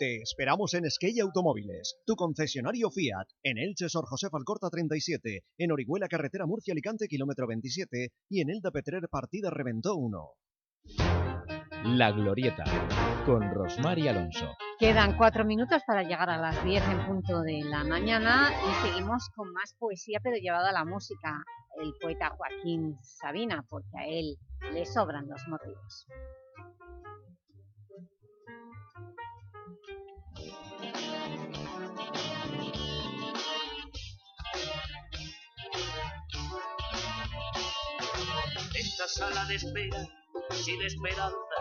Te esperamos en Skey Automóviles, tu concesionario Fiat, en Elche Sor José Alcorta 37, en Orihuela Carretera Murcia Alicante kilómetro 27 y en Elda Petrer Partida Reventó 1. La Glorieta, con Rosmar y Alonso. Quedan cuatro minutos para llegar a las 10 en punto de la mañana y seguimos con más poesía pero llevada a la música. El poeta Joaquín Sabina, porque a él le sobran los motivos. Esta sala de espera sin esperanza,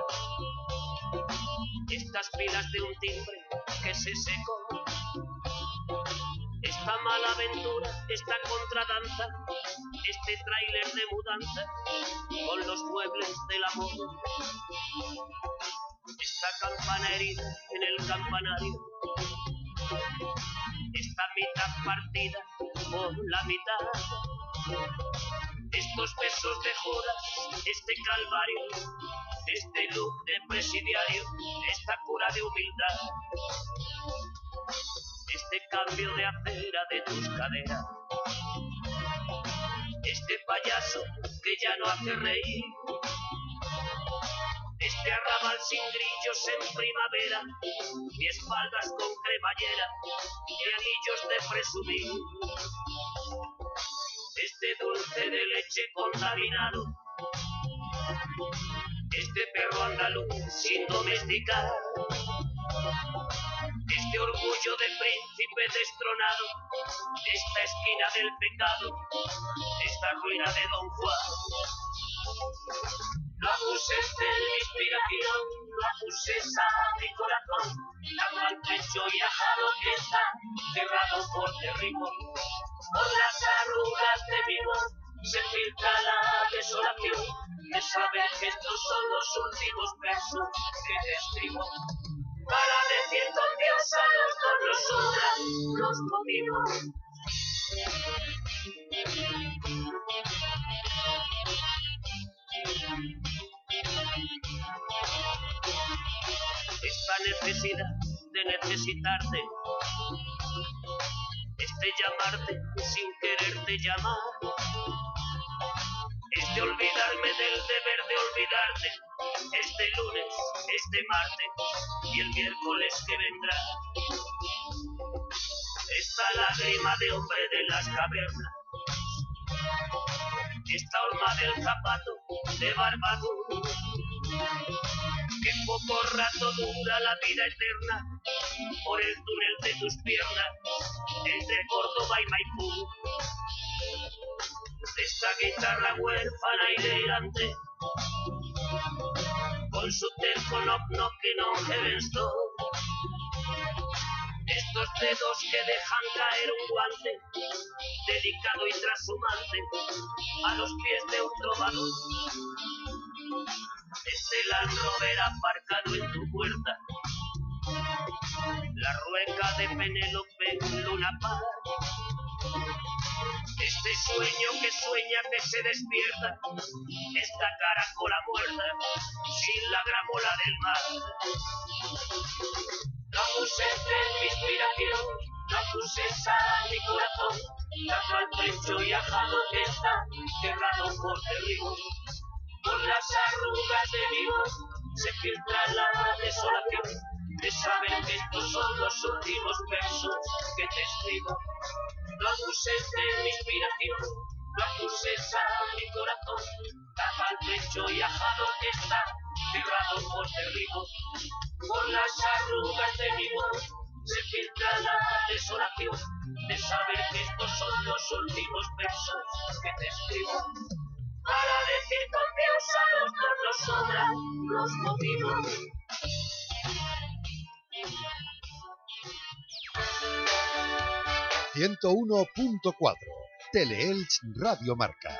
estas filas de un timbre que se secó, esta mala aventura, esta contradanza, este tráiler de mudanza con los muebles del amor, esta campana herida en el campanario, esta mitad partida por la mitad. Estos besos de Judas, este calvario, este look de presidiario, esta cura de humildad, este cambio de acera de tus caderas, este payaso que ya no hace reír, este arrabal sin grillos en primavera, y espaldas con cremallera, y anillos de presumir este dulce de leche contaminado, este perro andaluz sin domesticar, este orgullo de príncipe destronado, esta esquina del pecado, esta ruina de Don Juan. La acuses de mi inspiración, la acuses a mi corazón, tan maltrecho y ajado que está, cerrado por derribo. Por las arrugas de mi voz se filtra la desolación de saber que estos son los últimos versos que te escribo. Para decir con Dios a los dos los motivos. Esta necesidad de necesitarte, este llamarte sin quererte llamar, este olvidarme del deber de olvidarte, este lunes, este martes y el miércoles que vendrá. Esta lágrima de hombre de las cavernas, esta horma del zapato de Barbadú, que poco rato dura la vida eterna por el túnel de tus piernas entre Córdoba y Maipú. Esta guitarra huérfana y delirante con su terco knock knock no heaven's door. Estos dedos que dejan caer un guante delicado y trashumante a los pies de un trovador. Este Land Rover aparcado en tu puerta. La rueca de Penélope en Luna Park. Este sueño que sueña que se despierta. Esta caracola muerta sin la gramola del mar. La puse en mi inspiración, la puse a mi corazón, tan maltrecho y ajado está, cerrado por derribo. Por las arrugas de mi voz se filtra la desolación de saber que estos son los últimos versos que te escribo. La puse en mi inspiración, acuses a mi corazón, tapa el pecho y ajado está, cerrado por derribo, con las arrugas de mi voz se filtra la desolación de saber que estos son los últimos versos que te escribo. Para decir con Dios a los dos nos sobran los motivos. 101.4 Teleelch Radio Marca.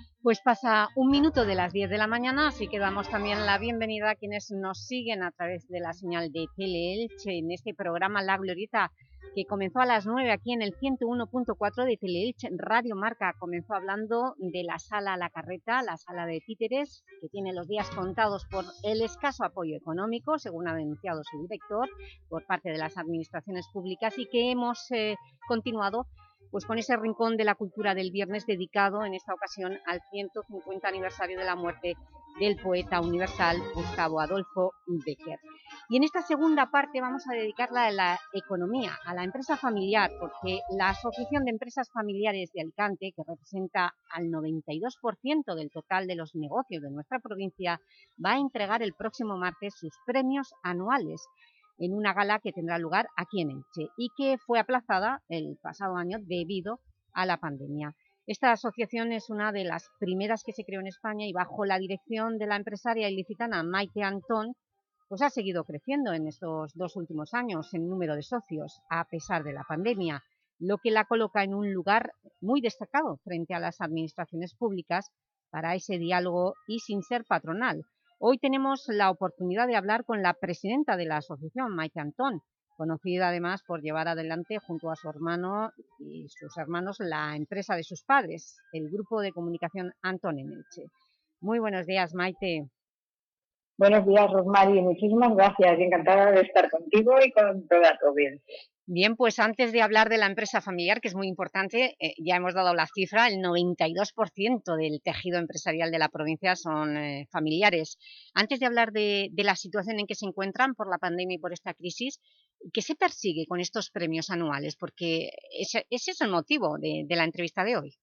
Pues pasa un minuto de las 10 de la mañana, así que damos también la bienvenida a quienes nos siguen a través de la señal de Teleelche en este programa La Glorieta, que comenzó a las 9 aquí en el 101.4 de Teleelche Radio Marca. Comenzó hablando de la sala La Carreta, la sala de títeres, que tiene los días contados por el escaso apoyo económico, según ha denunciado su director, por parte de las administraciones públicas y que hemos eh, continuado pues con ese rincón de la cultura del viernes dedicado en esta ocasión al 150 aniversario de la muerte del poeta universal Gustavo Adolfo Becker. Y en esta segunda parte vamos a dedicarla a la economía, a la empresa familiar, porque la Asociación de Empresas Familiares de Alicante, que representa al 92% del total de los negocios de nuestra provincia, va a entregar el próximo martes sus premios anuales en una gala que tendrá lugar aquí en Elche y que fue aplazada el pasado año debido a la pandemia. Esta asociación es una de las primeras que se creó en España y bajo la dirección de la empresaria ilicitana Maite Antón, pues ha seguido creciendo en estos dos últimos años en número de socios, a pesar de la pandemia, lo que la coloca en un lugar muy destacado frente a las administraciones públicas para ese diálogo y sin ser patronal, Hoy tenemos la oportunidad de hablar con la presidenta de la asociación, Maite Antón, conocida además por llevar adelante junto a su hermano y sus hermanos la empresa de sus padres, el grupo de comunicación Antón en Muy buenos días, Maite. Buenos días, Rosmary. Muchísimas gracias. Encantada de estar contigo y con toda tu audiencia. Bien, pues antes de hablar de la empresa familiar, que es muy importante, eh, ya hemos dado la cifra, el 92% del tejido empresarial de la provincia son eh, familiares. Antes de hablar de, la situación en que se encuentran por la pandemia y por esta crisis, ¿qué se persigue con estos premios anuales? Porque ese, es el motivo de, la entrevista de hoy.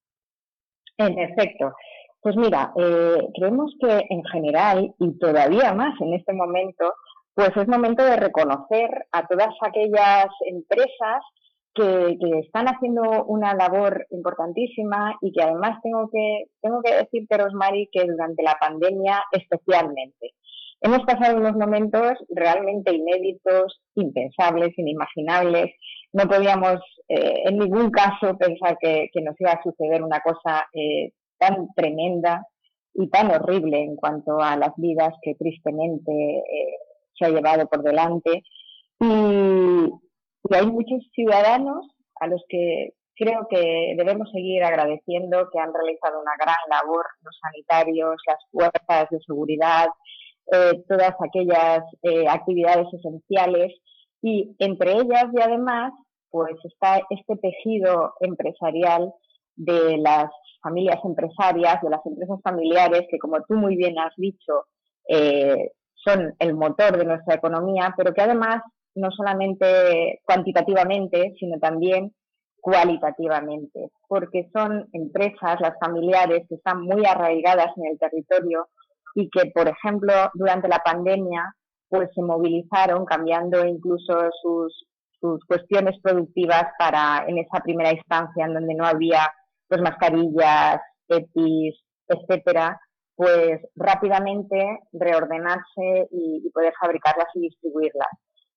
En efecto. Pues mira, eh, creemos que en general, y todavía más en este momento, pues es momento de reconocer a todas aquellas empresas que, están haciendo una labor importantísima y que además tengo que, tengo que decirte, Rosmary, que durante la pandemia especialmente. Hemos pasado unos momentos realmente inéditos, impensables, inimaginables. No podíamos eh, en ningún caso pensar que, nos iba a suceder una cosa eh, tan tremenda y tan horrible en cuanto a las vidas que tristemente eh, se ha llevado por delante. Y, hay muchos ciudadanos a los que creo que debemos seguir agradeciendo que han realizado una gran labor, los sanitarios, las fuerzas de seguridad, eh, todas aquellas eh, actividades esenciales y entre ellas y además pues está este tejido empresarial de las familias empresarias, de las empresas familiares que como tú muy bien has dicho eh, son el motor de nuestra economía, pero que además no solamente cuantitativamente, sino también cualitativamente, porque son empresas, las familiares, que están muy arraigadas en el territorio y que, por ejemplo, durante la pandemia, pues se movilizaron cambiando incluso sus, sus cuestiones productivas para, en esa primera instancia en donde no había pues mascarillas, EPIs, etcétera, pues rápidamente reordenarse y, poder fabricarlas y distribuirlas.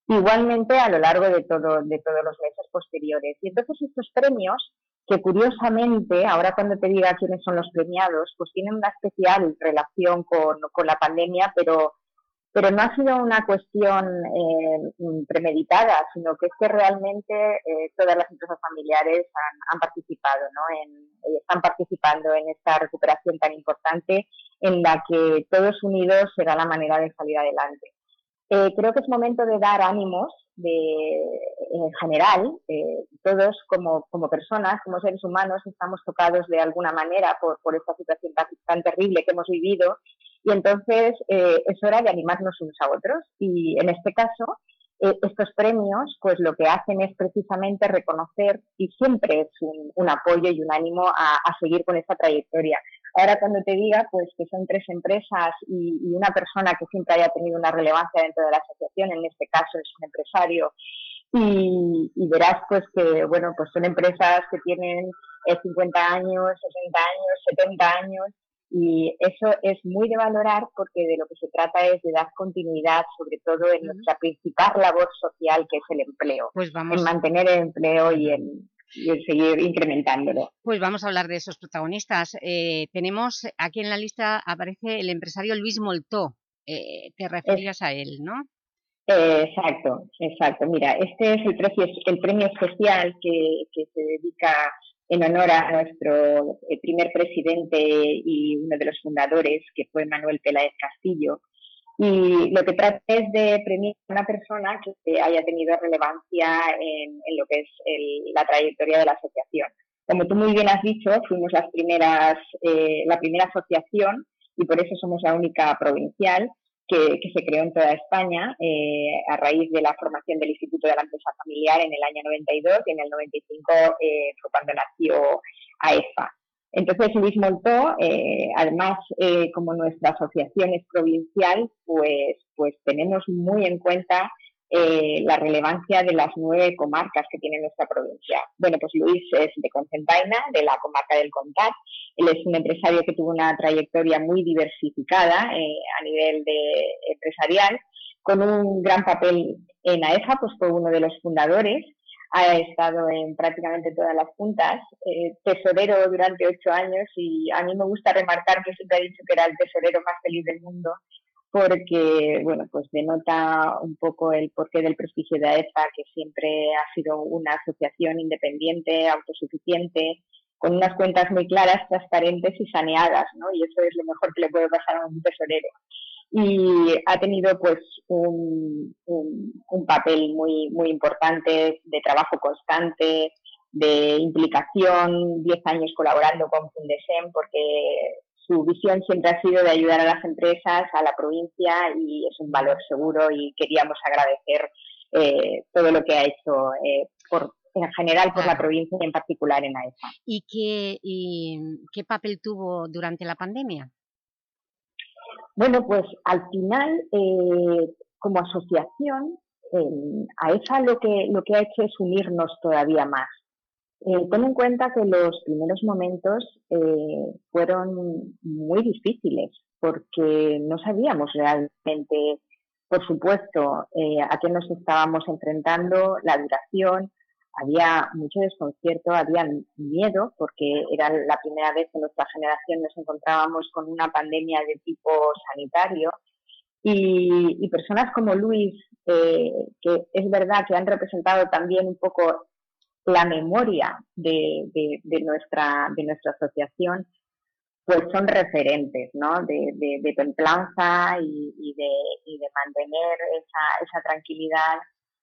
Igualmente a lo largo de, todo, de todos los meses posteriores. Y entonces estos premios, que curiosamente, ahora cuando te diga quiénes son los premiados, pues tienen una especial relación con, con la pandemia, pero pero no ha sido una cuestión eh, premeditada, sino que es que realmente eh, todas las empresas familiares han, participado, ¿no? En, están participando en esta recuperación tan importante en la que todos unidos será la manera de salir adelante. Eh, creo que es momento de dar ánimos de, en general, todos como, como, personas, como seres humanos, estamos tocados de alguna manera por, por esta situación tan, tan, terrible que hemos vivido y entonces eh, es hora de animarnos unos a otros. Y en este caso, eh, estos premios, pues lo que hacen es precisamente reconocer y siempre es un, apoyo y un ánimo a, seguir con esta trayectoria. Ahora cuando te diga pues que son tres empresas y, una persona que siempre haya tenido una relevancia dentro de la asociación, en este caso es un empresario, y, verás pues que bueno pues son empresas que tienen 50 eh, años, 60 años, 70 años y eso es muy de valorar porque de lo que se trata es de dar continuidad, sobre todo en nuestra principal labor social, que es el empleo. Pues vamos... En mantener el empleo y en, seguir incrementándolo. Pues vamos a hablar de esos protagonistas. Eh, tenemos, aquí en la lista aparece el empresario Luis Moltó. Eh, te referías a él, ¿no? exacto, exacto. Mira, este es el, precio, el premio especial que, que se dedica en honor a nuestro eh, primer presidente y uno de los fundadores, que fue Manuel Peláez Castillo. Y lo que trata es de premiar a una persona que haya tenido relevancia en, lo que es la trayectoria de la asociación. Como tú muy bien has dicho, fuimos las primeras, eh, la primera asociación y por eso somos la única provincial que, se creó en toda España eh, a raíz de la formación del Instituto de la Empresa Familiar en el año 92 y en el 95 eh, fue cuando nació AEFA. Entonces, Luis Moltó, eh, además, como nuestra asociación es provincial, pues, pues tenemos muy en cuenta la relevancia de las nueve comarcas que tiene nuestra provincia. Bueno, pues Luis es de Concentaina, de la comarca del Contat, él es un empresario que tuvo una trayectoria muy diversificada eh, a nivel de empresarial, con un gran papel en AEFA, pues fue uno de los fundadores, ha estado en prácticamente todas las puntas, eh, tesorero durante ocho años y a mí me gusta remarcar que siempre ha dicho que era el tesorero más feliz del mundo porque, bueno, pues denota un poco el porqué del prestigio de AEFA, que siempre ha sido una asociación independiente, autosuficiente, con unas cuentas muy claras, transparentes y saneadas, ¿no? Y eso es lo mejor que le puede pasar a un tesorero. Y ha tenido pues un, un, papel muy, muy importante de trabajo constante, de implicación, 10 años colaborando con Fundesem, porque su visión siempre ha sido de ayudar a las empresas, a la provincia y es un valor seguro y queríamos agradecer eh, todo lo que ha hecho eh, por, en general por la provincia y en particular en AESA. ¿Y qué, qué papel tuvo durante la pandemia? Bueno, pues al final, eh, como asociación, AESA lo que, lo que ha hecho es unirnos todavía más. Eh, en cuenta que los primeros momentos eh, fueron muy difíciles porque no sabíamos realmente, por supuesto, a qué nos estábamos enfrentando, la duración, había mucho desconcierto, había miedo, porque era la primera vez que nuestra generación nos encontrábamos con una pandemia de tipo sanitario. Y, personas como Luis, eh, que es verdad que han representado también un poco la memoria de, nuestra, de nuestra asociación, pues son referentes ¿no? de, templanza y, de, mantener esa, esa tranquilidad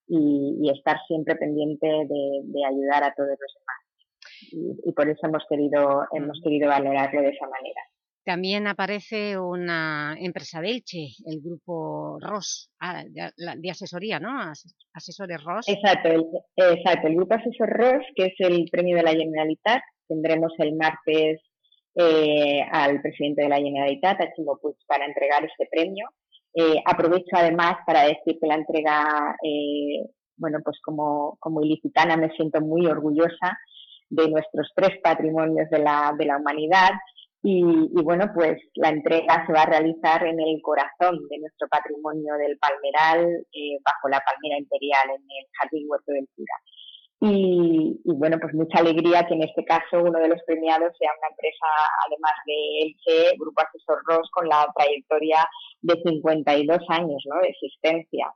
y, estar siempre pendiente de, ayudar a todos los demás. Y, por eso hemos querido, hemos querido valorarlo de esa manera. También aparece una empresa de Elche, el grupo ROS, ah, de, asesoría, ¿no? Asesores ROS. Exacto el, exacto, el grupo Asesor ROS, que es el premio de la Generalitat. Tendremos el martes eh, al presidente de la Generalitat, a Chimo Puig, para entregar este premio. Eh, aprovecho además para decir que la entrega, eh, bueno, pues como, como ilicitana me siento muy orgullosa de nuestros tres patrimonios de la, de la humanidad y, bueno, pues la entrega se va a realizar en el corazón de nuestro patrimonio del Palmeral, eh, bajo la palmera imperial en el Jardín Huerto del Cura. Y, bueno, pues mucha alegría que en este caso uno de los premiados sea una empresa, además de Elche, Grupo Asesor Ross, con la trayectoria de 52 años ¿no? de existencia.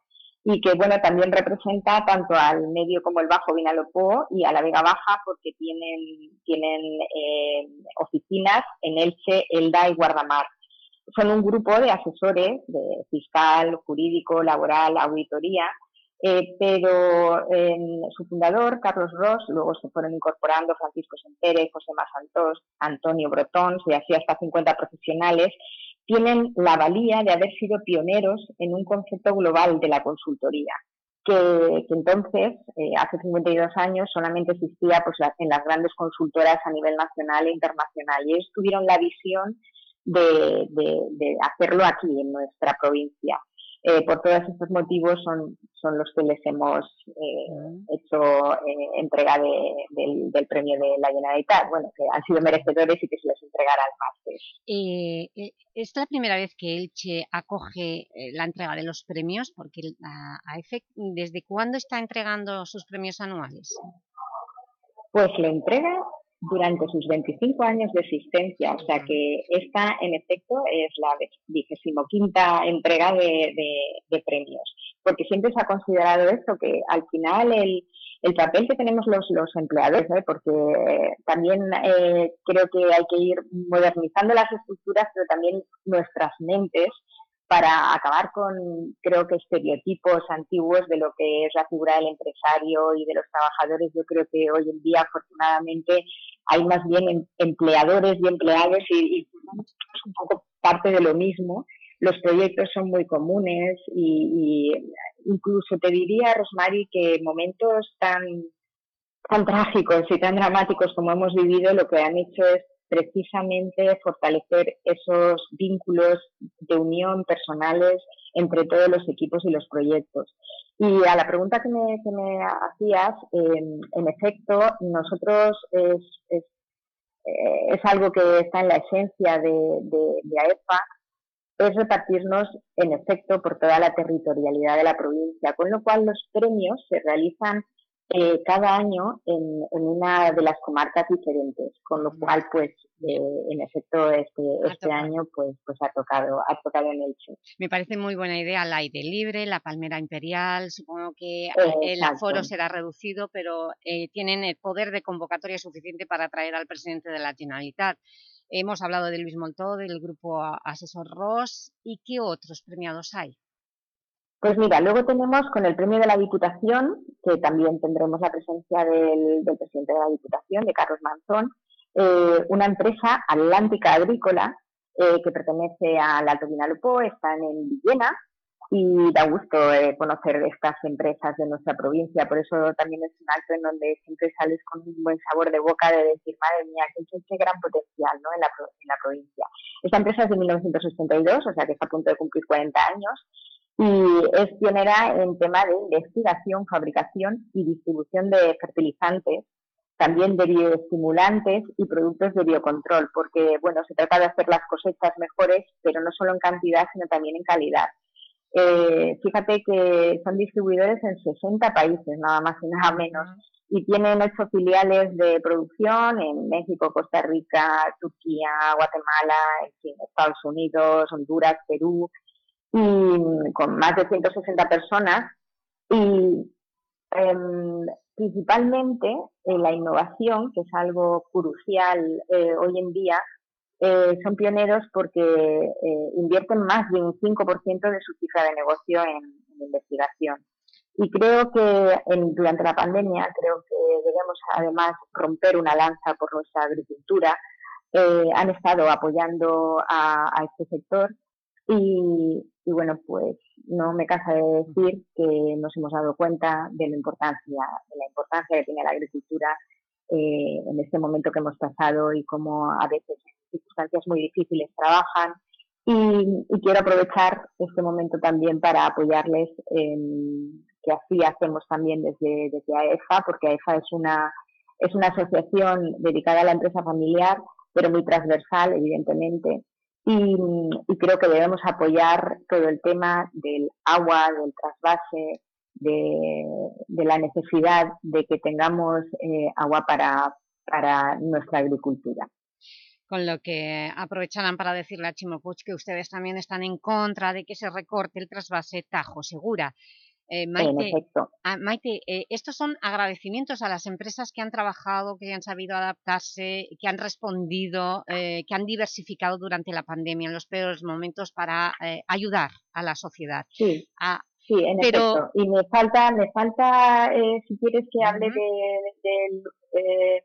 Y que, bueno, también representa tanto al medio como el Bajo Vinalopó y a la Vega Baja porque tienen, tienen eh, oficinas en Elche, Elda y Guardamar. Son un grupo de asesores de fiscal, jurídico, laboral, auditoría, eh, pero su fundador, Carlos Ross, luego se fueron incorporando Francisco Sentere, José Más Antonio Brotón, y así hasta 50 profesionales, tienen la valía de haber sido pioneros en un concepto global de la consultoría, que, entonces, eh, hace 52 años, solamente existía pues, en las grandes consultoras a nivel nacional e internacional. Y ellos tuvieron la visión de hacerlo aquí, en nuestra provincia. Eh, por todos estos motivos son, son los que les hemos eh, mm. hecho eh, entrega del, premio de la Generalitat, bueno, que han sido merecedores y que se les entregará al máster. ¿Es la primera vez que Elche acoge la entrega de los premios? Porque AEFE, ¿desde cuándo está entregando sus premios anuales? Pues la entrega durante sus 25 años de existencia, o sea que esta en efecto es la vigésimo quinta entrega de, premios, porque siempre se ha considerado esto, que al final el, papel que tenemos los, los empleadores, ¿eh? porque también eh, creo que hay que ir modernizando las estructuras, pero también nuestras mentes para acabar con, creo que, estereotipos antiguos de lo que es la figura del empresario y de los trabajadores. Yo creo que hoy en día, afortunadamente, hay más bien em, empleadores y empleados y, es un poco parte de lo mismo. Los proyectos son muy comunes y, incluso te diría, Rosmary, que momentos tan, tan trágicos y tan dramáticos como hemos vivido, lo que han hecho es precisamente fortalecer esos vínculos de unión personales entre todos los equipos y los proyectos. Y a la pregunta que me, hacías, en efecto, nosotros es, es, eh, es, algo que está en la esencia de, de, de es repartirnos en efecto por toda la territorialidad de la provincia, con lo cual los premios se realizan eh, cada año en, una de las comarcas diferentes, con lo cual, pues, eh, en efecto, este, este año, pues, pues ha tocado, ha tocado en Elche. Me parece muy buena idea el aire libre, la palmera imperial, supongo que el aforo será reducido, pero eh, tienen el poder de convocatoria suficiente para atraer al presidente de la Generalitat. Hemos hablado de Luis Moltó, del grupo Asesor Ross, ¿y qué otros premiados hay? Pues mira, luego tenemos con el premio de la Diputación, que también tendremos la presencia del, presidente de la Diputación, de Carlos Manzón, eh, una empresa atlántica agrícola eh, que pertenece al Alto Vinalopó, están en Villena y da gusto eh, conocer estas empresas de nuestra provincia. Por eso también es un alto en donde siempre sales con un buen sabor de boca de decir, madre mía, que este gran potencial ¿no? en, la, en la provincia. Esta empresa es de 1962, o sea que está a punto de cumplir 40 años y es pionera en tema de investigación, fabricación y distribución de fertilizantes, también de bioestimulantes y productos de biocontrol, porque bueno, se trata de hacer las cosechas mejores, pero no solo en cantidad, sino también en calidad. Eh, fíjate que son distribuidores en 60 países, nada más y nada menos, y tienen ocho filiales de producción en México, Costa Rica, Turquía, Guatemala, en Estados Unidos, Honduras, Perú, y con más de 160 personas y em, principalmente en la innovación, que es algo crucial eh, hoy en día, eh, son pioneros porque eh, invierten más de un 5% de su cifra de negocio en, investigación. Y creo que durante la pandemia, creo que debemos además romper una lanza por nuestra agricultura. han estado apoyando a este sector y, bueno, pues no me cansa de decir que nos hemos dado cuenta de la importancia, de la importancia que tiene la agricultura eh, en este momento que hemos pasado y cómo a veces en circunstancias muy difíciles trabajan. Y, quiero aprovechar este momento también para apoyarles, en, que así hacemos también desde, desde AEFA, porque AEFA es una, es una asociación dedicada a la empresa familiar, pero muy transversal, evidentemente, y, creo que debemos apoyar todo el tema del agua, del trasvase, de, la necesidad de que tengamos eh, agua para, para nuestra agricultura. Con lo que aprovecharán para decirle a Chimo que ustedes también están en contra de que se recorte el trasvase Tajo Segura. Eh, Maite, ah, Maite eh, estos son agradecimientos a las empresas que han trabajado, que han sabido adaptarse, que han respondido, eh, que han diversificado durante la pandemia en los peores momentos para ayudar a la sociedad. Sí, ah, sí en efecto. Y me falta, me falta si quieres que hable de,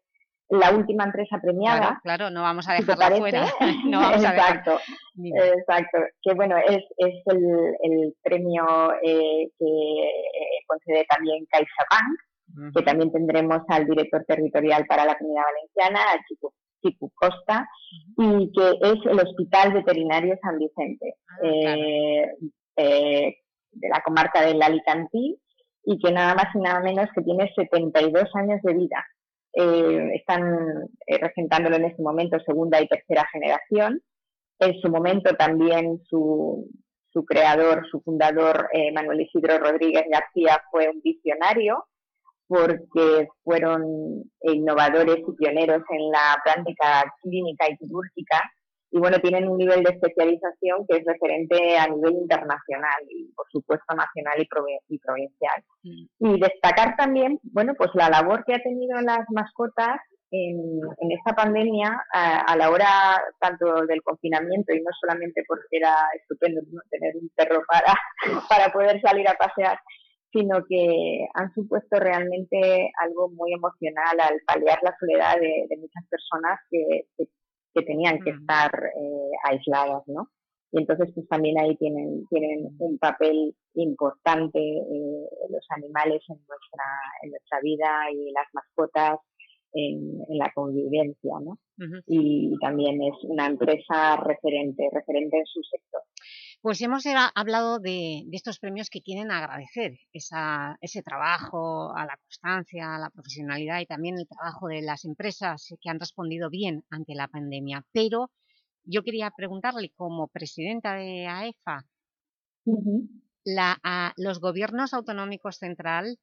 la última empresa premiada. Claro, no vamos a dejarla fuera. [LAUGHS] [LAUGHS] exacto, exacto. Que bueno, es, es el, el premio eh, que eh, concede también CaixaBank, que también tendremos al director territorial para la Comunidad Valenciana, a Chico, Costa, y que es el Hospital Veterinario San Vicente, ah, eh, de la comarca del Alicantí, y que nada más y nada menos que tiene 72 años de vida eh, están eh, regentándolo en este momento segunda y tercera generación. En su momento también su, su creador, su fundador, eh, Manuel Isidro Rodríguez García, fue un visionario porque fueron innovadores y pioneros en la práctica clínica y quirúrgica y bueno, tienen un nivel de especialización que es referente a nivel internacional y por supuesto nacional y, provincial. Mm. Y destacar también, bueno, pues la labor que ha tenido las mascotas en, esta pandemia a, la hora tanto del confinamiento y no solamente porque era estupendo tener un perro para, [LAUGHS] para poder salir a pasear, sino que han supuesto realmente algo muy emocional al paliar la soledad de, muchas personas que, que tenían que estar eh, aisladas, ¿no? Y entonces pues también ahí tienen, tienen un papel importante eh, los animales en nuestra, en nuestra vida y las mascotas en, la convivencia, ¿no? Y también es una empresa referente, referente en su sector. Pues hemos hablado de, estos premios que quieren agradecer ese trabajo, a la constancia, a la profesionalidad y también el trabajo de las empresas que han respondido bien ante la pandemia. Pero yo quería preguntarle, como presidenta de AEFA, ¿los gobiernos autonómicos central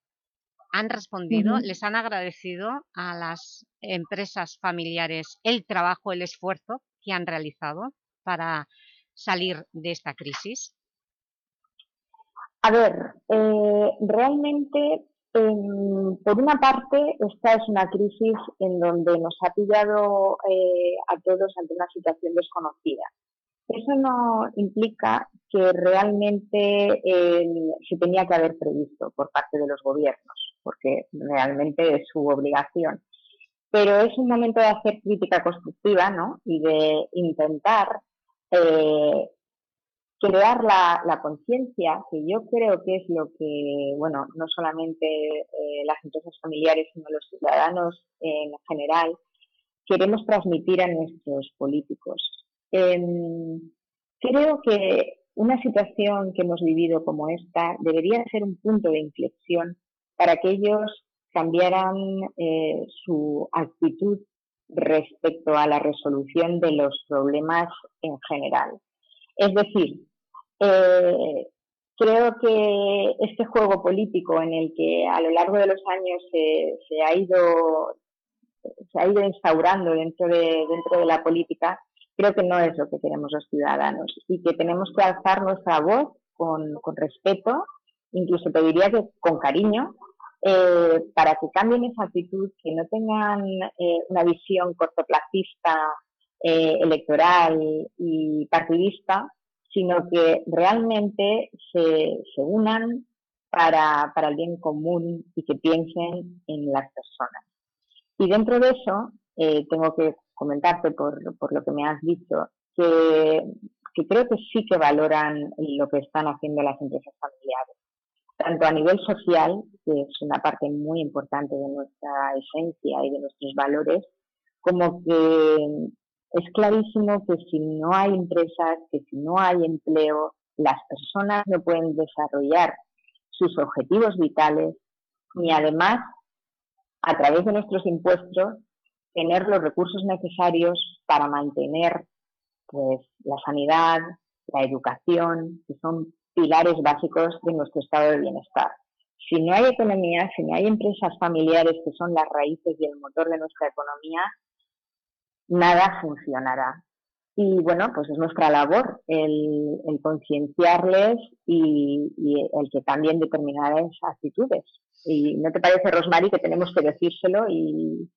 han respondido, les han agradecido a las empresas familiares el trabajo, el esfuerzo que han realizado para salir de esta crisis? A ver, eh, realmente, por una parte, esta es una crisis en donde nos ha pillado eh, a todos ante una situación desconocida. Eso no implica que realmente se tenía que haber previsto por parte de los gobiernos, porque realmente es su obligación. Pero es un momento de hacer crítica constructiva ¿no? y de intentar eh, crear la, conciencia, que yo creo que es lo que, bueno, no solamente eh, las empresas familiares, sino los ciudadanos en general, queremos transmitir a nuestros políticos. Em, creo que una situación que hemos vivido como esta debería ser un punto de inflexión para que ellos cambiaran eh, su actitud respecto a la resolución de los problemas en general. Es decir, eh, creo que este juego político en el que a lo largo de los años se, ha ido se ha ido instaurando dentro de dentro de la política creo que no es lo que queremos los ciudadanos y que tenemos que alzar nuestra voz con, con respeto incluso te diría que con cariño eh, para que cambien esa actitud, que no tengan eh, una visión cortoplacista, eh, electoral y partidista, sino que realmente se, unan para, para, el bien común y que piensen en las personas. Y dentro de eso, tengo que comentarte por, por, lo que me has dicho, que, que creo que sí que valoran lo que están haciendo las empresas familiares tanto a nivel social, que es una parte muy importante de nuestra esencia y de nuestros valores, como que es clarísimo que si no hay empresas, que si no hay empleo, las personas no pueden desarrollar sus objetivos vitales ni además, a través de nuestros impuestos, tener los recursos necesarios para mantener pues la sanidad, la educación, que son pilares básicos de nuestro estado de bienestar. Si no hay economía, si no hay empresas familiares que son las raíces y el motor de nuestra economía, nada funcionará. Y bueno, pues es nuestra labor el, concienciarles y, y, el que cambien determinadas actitudes. Y no te parece, Rosmary, que tenemos que decírselo y,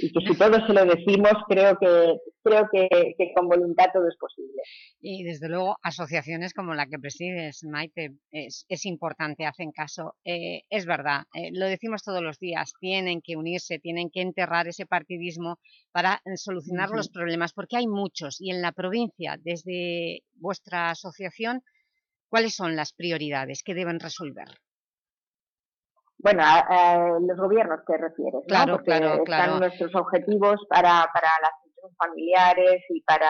que si todos se lo decimos, creo que creo que, con voluntad todo es posible. Y desde luego, asociaciones como la que presides, Maite, es, importante, hacen caso. Eh, es verdad, eh, lo decimos todos los días, tienen que unirse, tienen que enterrar ese partidismo para solucionar los problemas, porque hay muchos. Y en la provincia, desde vuestra asociación, ¿cuáles son las prioridades que deben resolver? Bueno, a, los gobiernos te refieres, claro, Porque claro, están nuestros objetivos para, para las familiares y para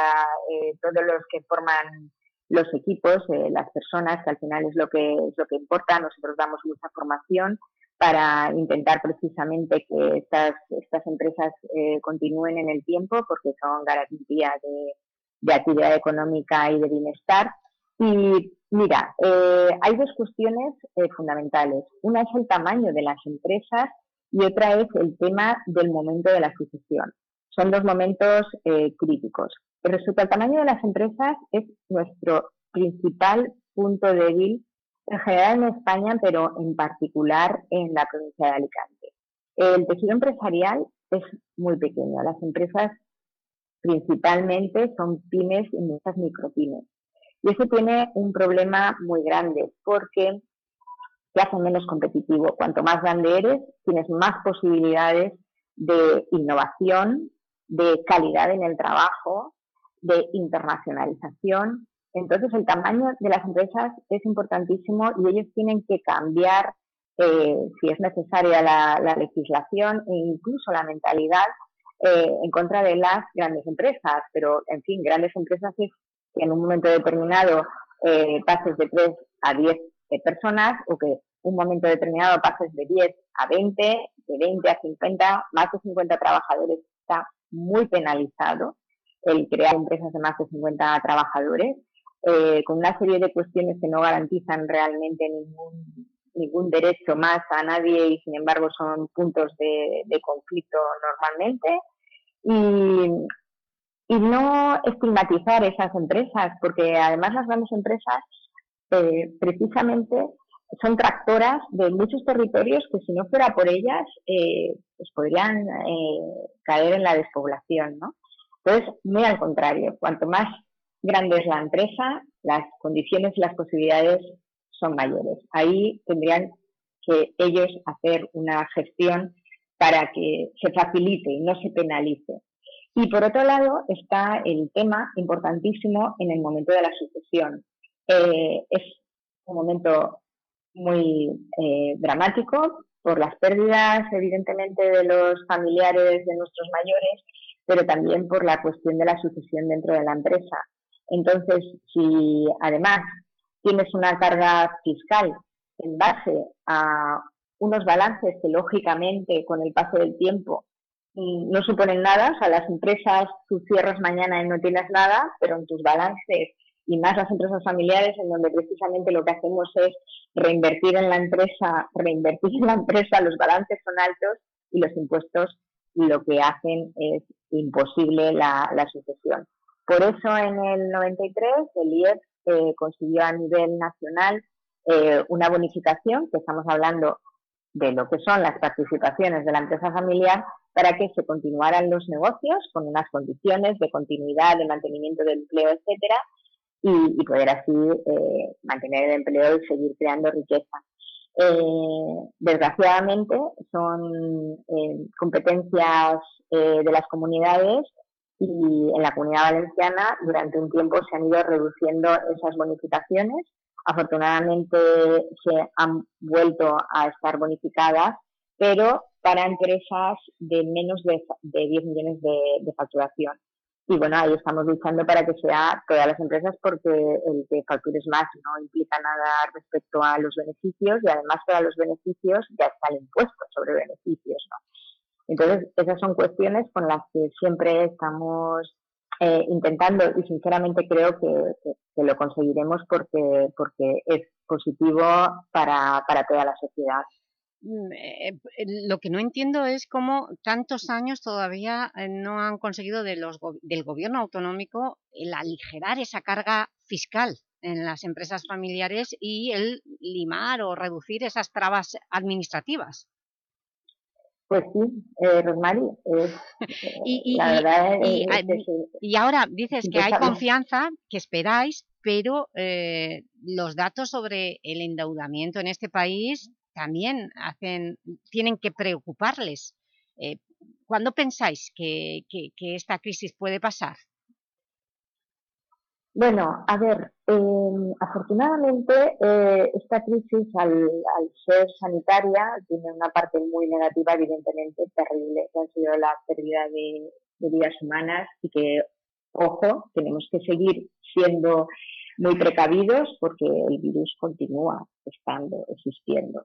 eh, todos los que forman los equipos, eh, las personas, que al final es lo que es lo que importa. Nosotros damos mucha formación para intentar precisamente que estas, estas empresas eh, continúen en el tiempo porque son garantía de, de actividad económica y de bienestar. Y Mira, eh, hay dos cuestiones eh, fundamentales. Una es el tamaño de las empresas y otra es el tema del momento de la sucesión. Son dos momentos eh, críticos. Respecto al tamaño de las empresas, es nuestro principal punto débil en general en España, pero en particular en la provincia de Alicante. El tejido empresarial es muy pequeño. Las empresas principalmente son pymes y muchas micropymes. Y eso tiene un problema muy grande porque te hace menos competitivo. Cuanto más grande eres, tienes más posibilidades de innovación, de calidad en el trabajo, de internacionalización. Entonces, el tamaño de las empresas es importantísimo y ellos tienen que cambiar, eh, si es necesaria, la, legislación e incluso la mentalidad eh, en contra de las grandes empresas. Pero, en fin, grandes empresas es que en un momento determinado eh, pases de 3 a 10 eh, personas o que un momento determinado pases de 10 a 20, de 20 a 50, más de 50 trabajadores está muy penalizado el crear empresas de más de 50 trabajadores, eh, con una serie de cuestiones que no garantizan realmente ningún, ningún derecho más a nadie y sin embargo son puntos de, de conflicto normalmente. Y y no estigmatizar esas empresas, porque además las grandes empresas eh, precisamente son tractoras de muchos territorios que si no fuera por ellas eh, pues podrían eh, caer en la despoblación, ¿no? Entonces, muy al contrario, cuanto más grande es la empresa, las condiciones y las posibilidades son mayores. Ahí tendrían que ellos hacer una gestión para que se facilite y no se penalice y por otro lado está el tema importantísimo en el momento de la sucesión. Eh, es un momento muy eh, dramático por las pérdidas, evidentemente, de los familiares de nuestros mayores, pero también por la cuestión de la sucesión dentro de la empresa. Entonces, si además tienes una carga fiscal en base a unos balances que, lógicamente, con el paso del tiempo no suponen nada, o sea, las empresas tú cierras mañana y no tienes nada, pero en tus balances y más las empresas familiares en donde precisamente lo que hacemos es reinvertir en la empresa, reinvertir en la empresa, los balances son altos y los impuestos lo que hacen es imposible la, sucesión. Por eso en el 93 el IEF eh, consiguió a nivel nacional eh, una bonificación, que estamos hablando de lo que son las participaciones de la empresa familiar, para que se continuaran los negocios con unas condiciones de continuidad, de mantenimiento del empleo, etcétera, y, poder así eh, mantener el empleo y seguir creando riqueza. Eh, desgraciadamente son eh, competencias de las comunidades y en la comunidad valenciana durante un tiempo se han ido reduciendo esas bonificaciones. Afortunadamente se han vuelto a estar bonificadas, pero para empresas de menos de, 10 millones de, facturación. Y bueno, ahí estamos luchando para que sea todas las empresas porque el que factures más no implica nada respecto a los beneficios y además para los beneficios ya está el impuesto sobre beneficios. ¿no? Entonces, esas son cuestiones con las que siempre estamos eh, intentando y sinceramente creo que, lo conseguiremos porque, porque es positivo para, para toda la sociedad. Mm, eh, lo que no entiendo es cómo tantos años todavía eh, no han conseguido de los, del gobierno autonómico el aligerar esa carga fiscal en las empresas familiares y el limar o reducir esas trabas administrativas. Pues sí, eh, Rosmary, [LAUGHS] y, la verdad y, ahora dices que hay confianza, que esperáis, pero los datos sobre el endeudamiento en este país también hacen, tienen que preocuparles. Eh, ¿Cuándo pensáis que, esta crisis puede pasar? Bueno, a ver, em, afortunadamente eh, esta crisis al, ser sanitaria tiene una parte muy negativa, evidentemente terrible, que ha sido la pérdida de, de vidas humanas y que, ojo, tenemos que seguir siendo muy precavidos porque el virus continúa estando, existiendo.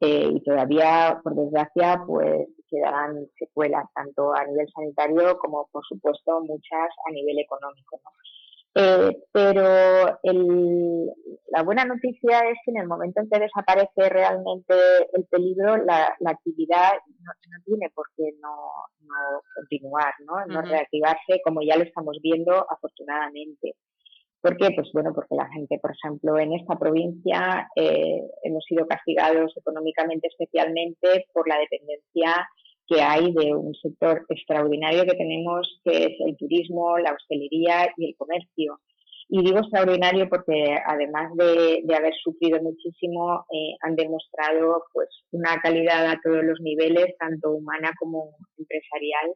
Eh, y todavía, por desgracia, pues quedarán secuelas, tanto a nivel sanitario como, por supuesto, muchas a nivel económico. Eh, pero la buena noticia es que en el momento en que desaparece realmente el peligro, la, actividad no, tiene por qué no, continuar, no, no reactivarse, como ya lo estamos viendo afortunadamente. ¿Por qué? Pues bueno, porque la gente, por ejemplo, en esta provincia eh, hemos sido castigados económicamente especialmente por la dependencia que hay de un sector extraordinario que tenemos, que es el turismo, la hostelería y el comercio. Y digo extraordinario porque además de, haber sufrido muchísimo, eh, han demostrado pues una calidad a todos los niveles, tanto humana como empresarial,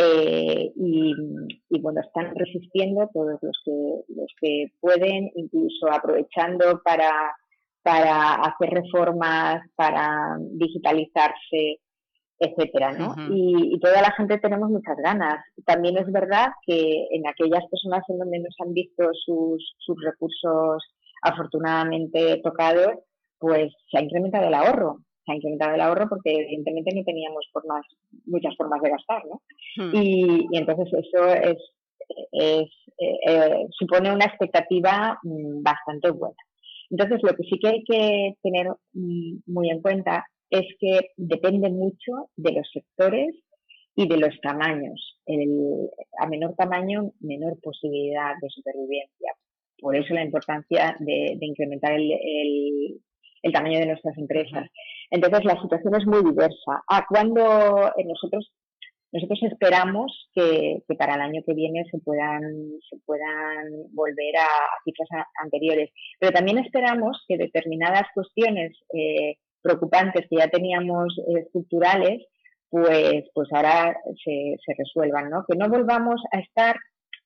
eh, y, bueno, están resistiendo todos los que, los que pueden, incluso aprovechando para, para hacer reformas, para digitalizarse, etcétera, ¿no? y, toda la gente tenemos muchas ganas. También es verdad que en aquellas personas en donde nos han visto sus, sus recursos afortunadamente tocados, pues se ha incrementado el ahorro se ha incrementado el ahorro porque evidentemente no teníamos formas, muchas formas de gastar, ¿no? Hmm. Y, entonces eso es, es eh, eh, supone una expectativa mm, bastante buena. Entonces lo que sí que hay que tener mm, muy en cuenta es que depende mucho de los sectores y de los tamaños. a menor tamaño, menor posibilidad de supervivencia. Por eso la importancia de, incrementar el, el, tamaño de nuestras empresas. Entonces la situación es muy diversa. ¿A cuando eh, nosotros nosotros esperamos que, para el año que viene se puedan, se puedan volver a cifras anteriores, pero también esperamos que determinadas cuestiones eh, preocupantes que ya teníamos eh, estructurales, pues, pues ahora se, se resuelvan, ¿no? Que no volvamos a estar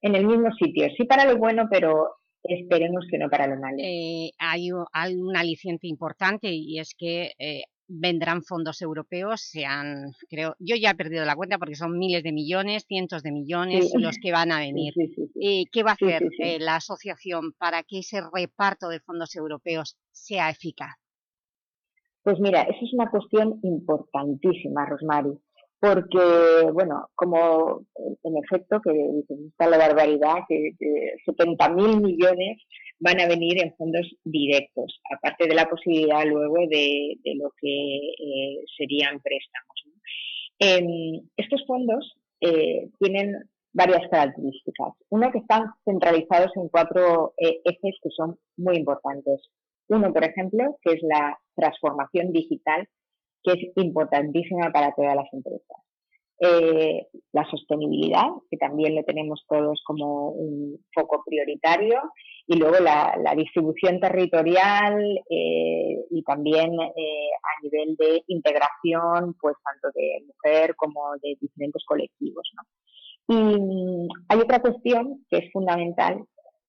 en el mismo sitio, sí para lo bueno, pero esperemos que no para lo malo. hay, hay, un aliciente importante y es que vendrán fondos europeos, sean, creo, yo ya he perdido la cuenta porque son miles de millones, cientos de millones los que van a venir. ¿Y ¿Qué va a hacer eh, la asociación para que ese reparto de fondos europeos sea eficaz? Pues mira, esa es una cuestión importantísima, Rosmary, porque, bueno, como en efecto, que está la barbaridad, que, que 70.000 millones van a venir en fondos directos, aparte de la posibilidad luego de, lo que eh, serían préstamos. Em, estos fondos eh, tienen varias características. Uno que están centralizados en cuatro eh, ejes que son muy importantes. Uno, por ejemplo, que es la transformación digital, que es importantísima para todas las empresas. la sostenibilidad, que también lo tenemos todos como un foco prioritario, y luego la, distribución territorial eh, y también eh, a nivel de integración, pues tanto de mujer como de diferentes colectivos. Y mm, hay otra cuestión que es fundamental,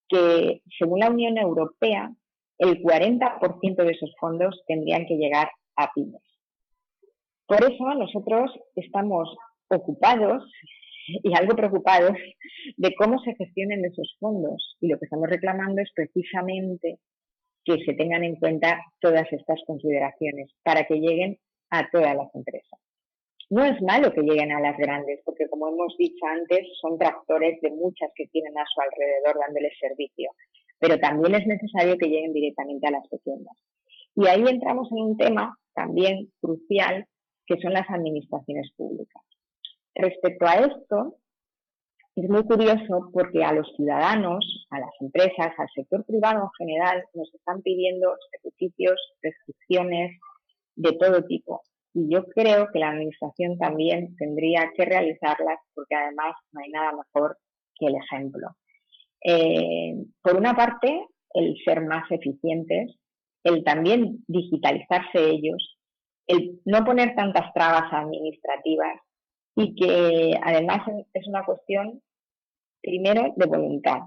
que según la Unión Europea, el 40% de esos fondos tendrían que llegar a pymes. Por eso nosotros estamos ocupados y algo preocupados de cómo se gestionen esos fondos. Y lo que estamos reclamando es precisamente que se tengan en cuenta todas estas consideraciones para que lleguen a todas las empresas. No es malo que lleguen a las grandes, porque como hemos dicho antes, son tractores de muchas que tienen a su alrededor dándoles servicio, pero también es necesario que lleguen directamente a las pequeñas. Y ahí entramos en un tema también crucial, que son las administraciones públicas. Respecto a esto, es muy curioso porque a los ciudadanos, a las empresas, al sector privado en general, nos están pidiendo requisitos, restricciones de todo tipo. Y yo creo que la Administración también tendría que realizarlas porque además no hay nada mejor que el ejemplo. Eh, por una parte, el ser más eficientes, el también digitalizarse ellos, el no poner tantas trabas administrativas y que además es una cuestión, primero, de voluntad.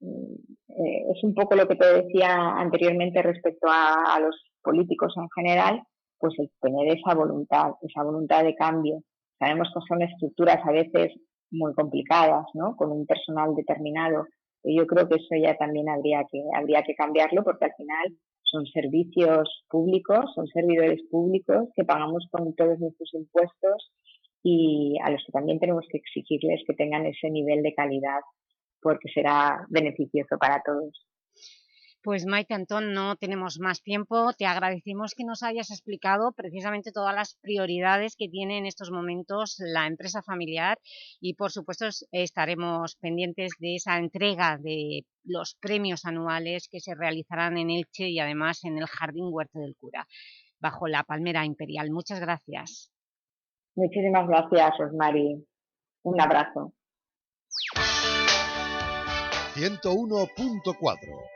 Mm, eh, es un poco lo que te decía anteriormente respecto a, los políticos en general, pues el tener esa voluntad, esa voluntad de cambio. Sabemos que son estructuras a veces muy complicadas, ¿no? Con un personal determinado. Y yo creo que eso ya también habría que, habría que cambiarlo porque al final son servicios públicos, son servidores públicos que pagamos con todos nuestros impuestos y a los que también tenemos que exigirles que tengan ese nivel de calidad porque será beneficioso para todos. Pues Maite Antón, no tenemos más tiempo. Te agradecemos que nos hayas explicado precisamente todas las prioridades que tiene en estos momentos la empresa familiar y por supuesto estaremos pendientes de esa entrega de los premios anuales que se realizarán en Elche y además en el Jardín Huerto del Cura, bajo la Palmera Imperial. Muchas gracias. Muchísimas gracias, Rosmary. Un abrazo. 101.4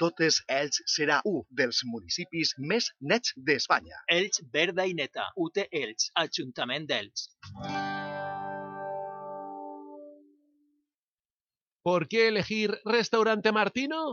totes Elx serà un dels municipis més nets d'Espanya. Elx verda i neta. UT Elx, Ajuntament d'Elx. ¿Por qué elegir Restaurante Martino?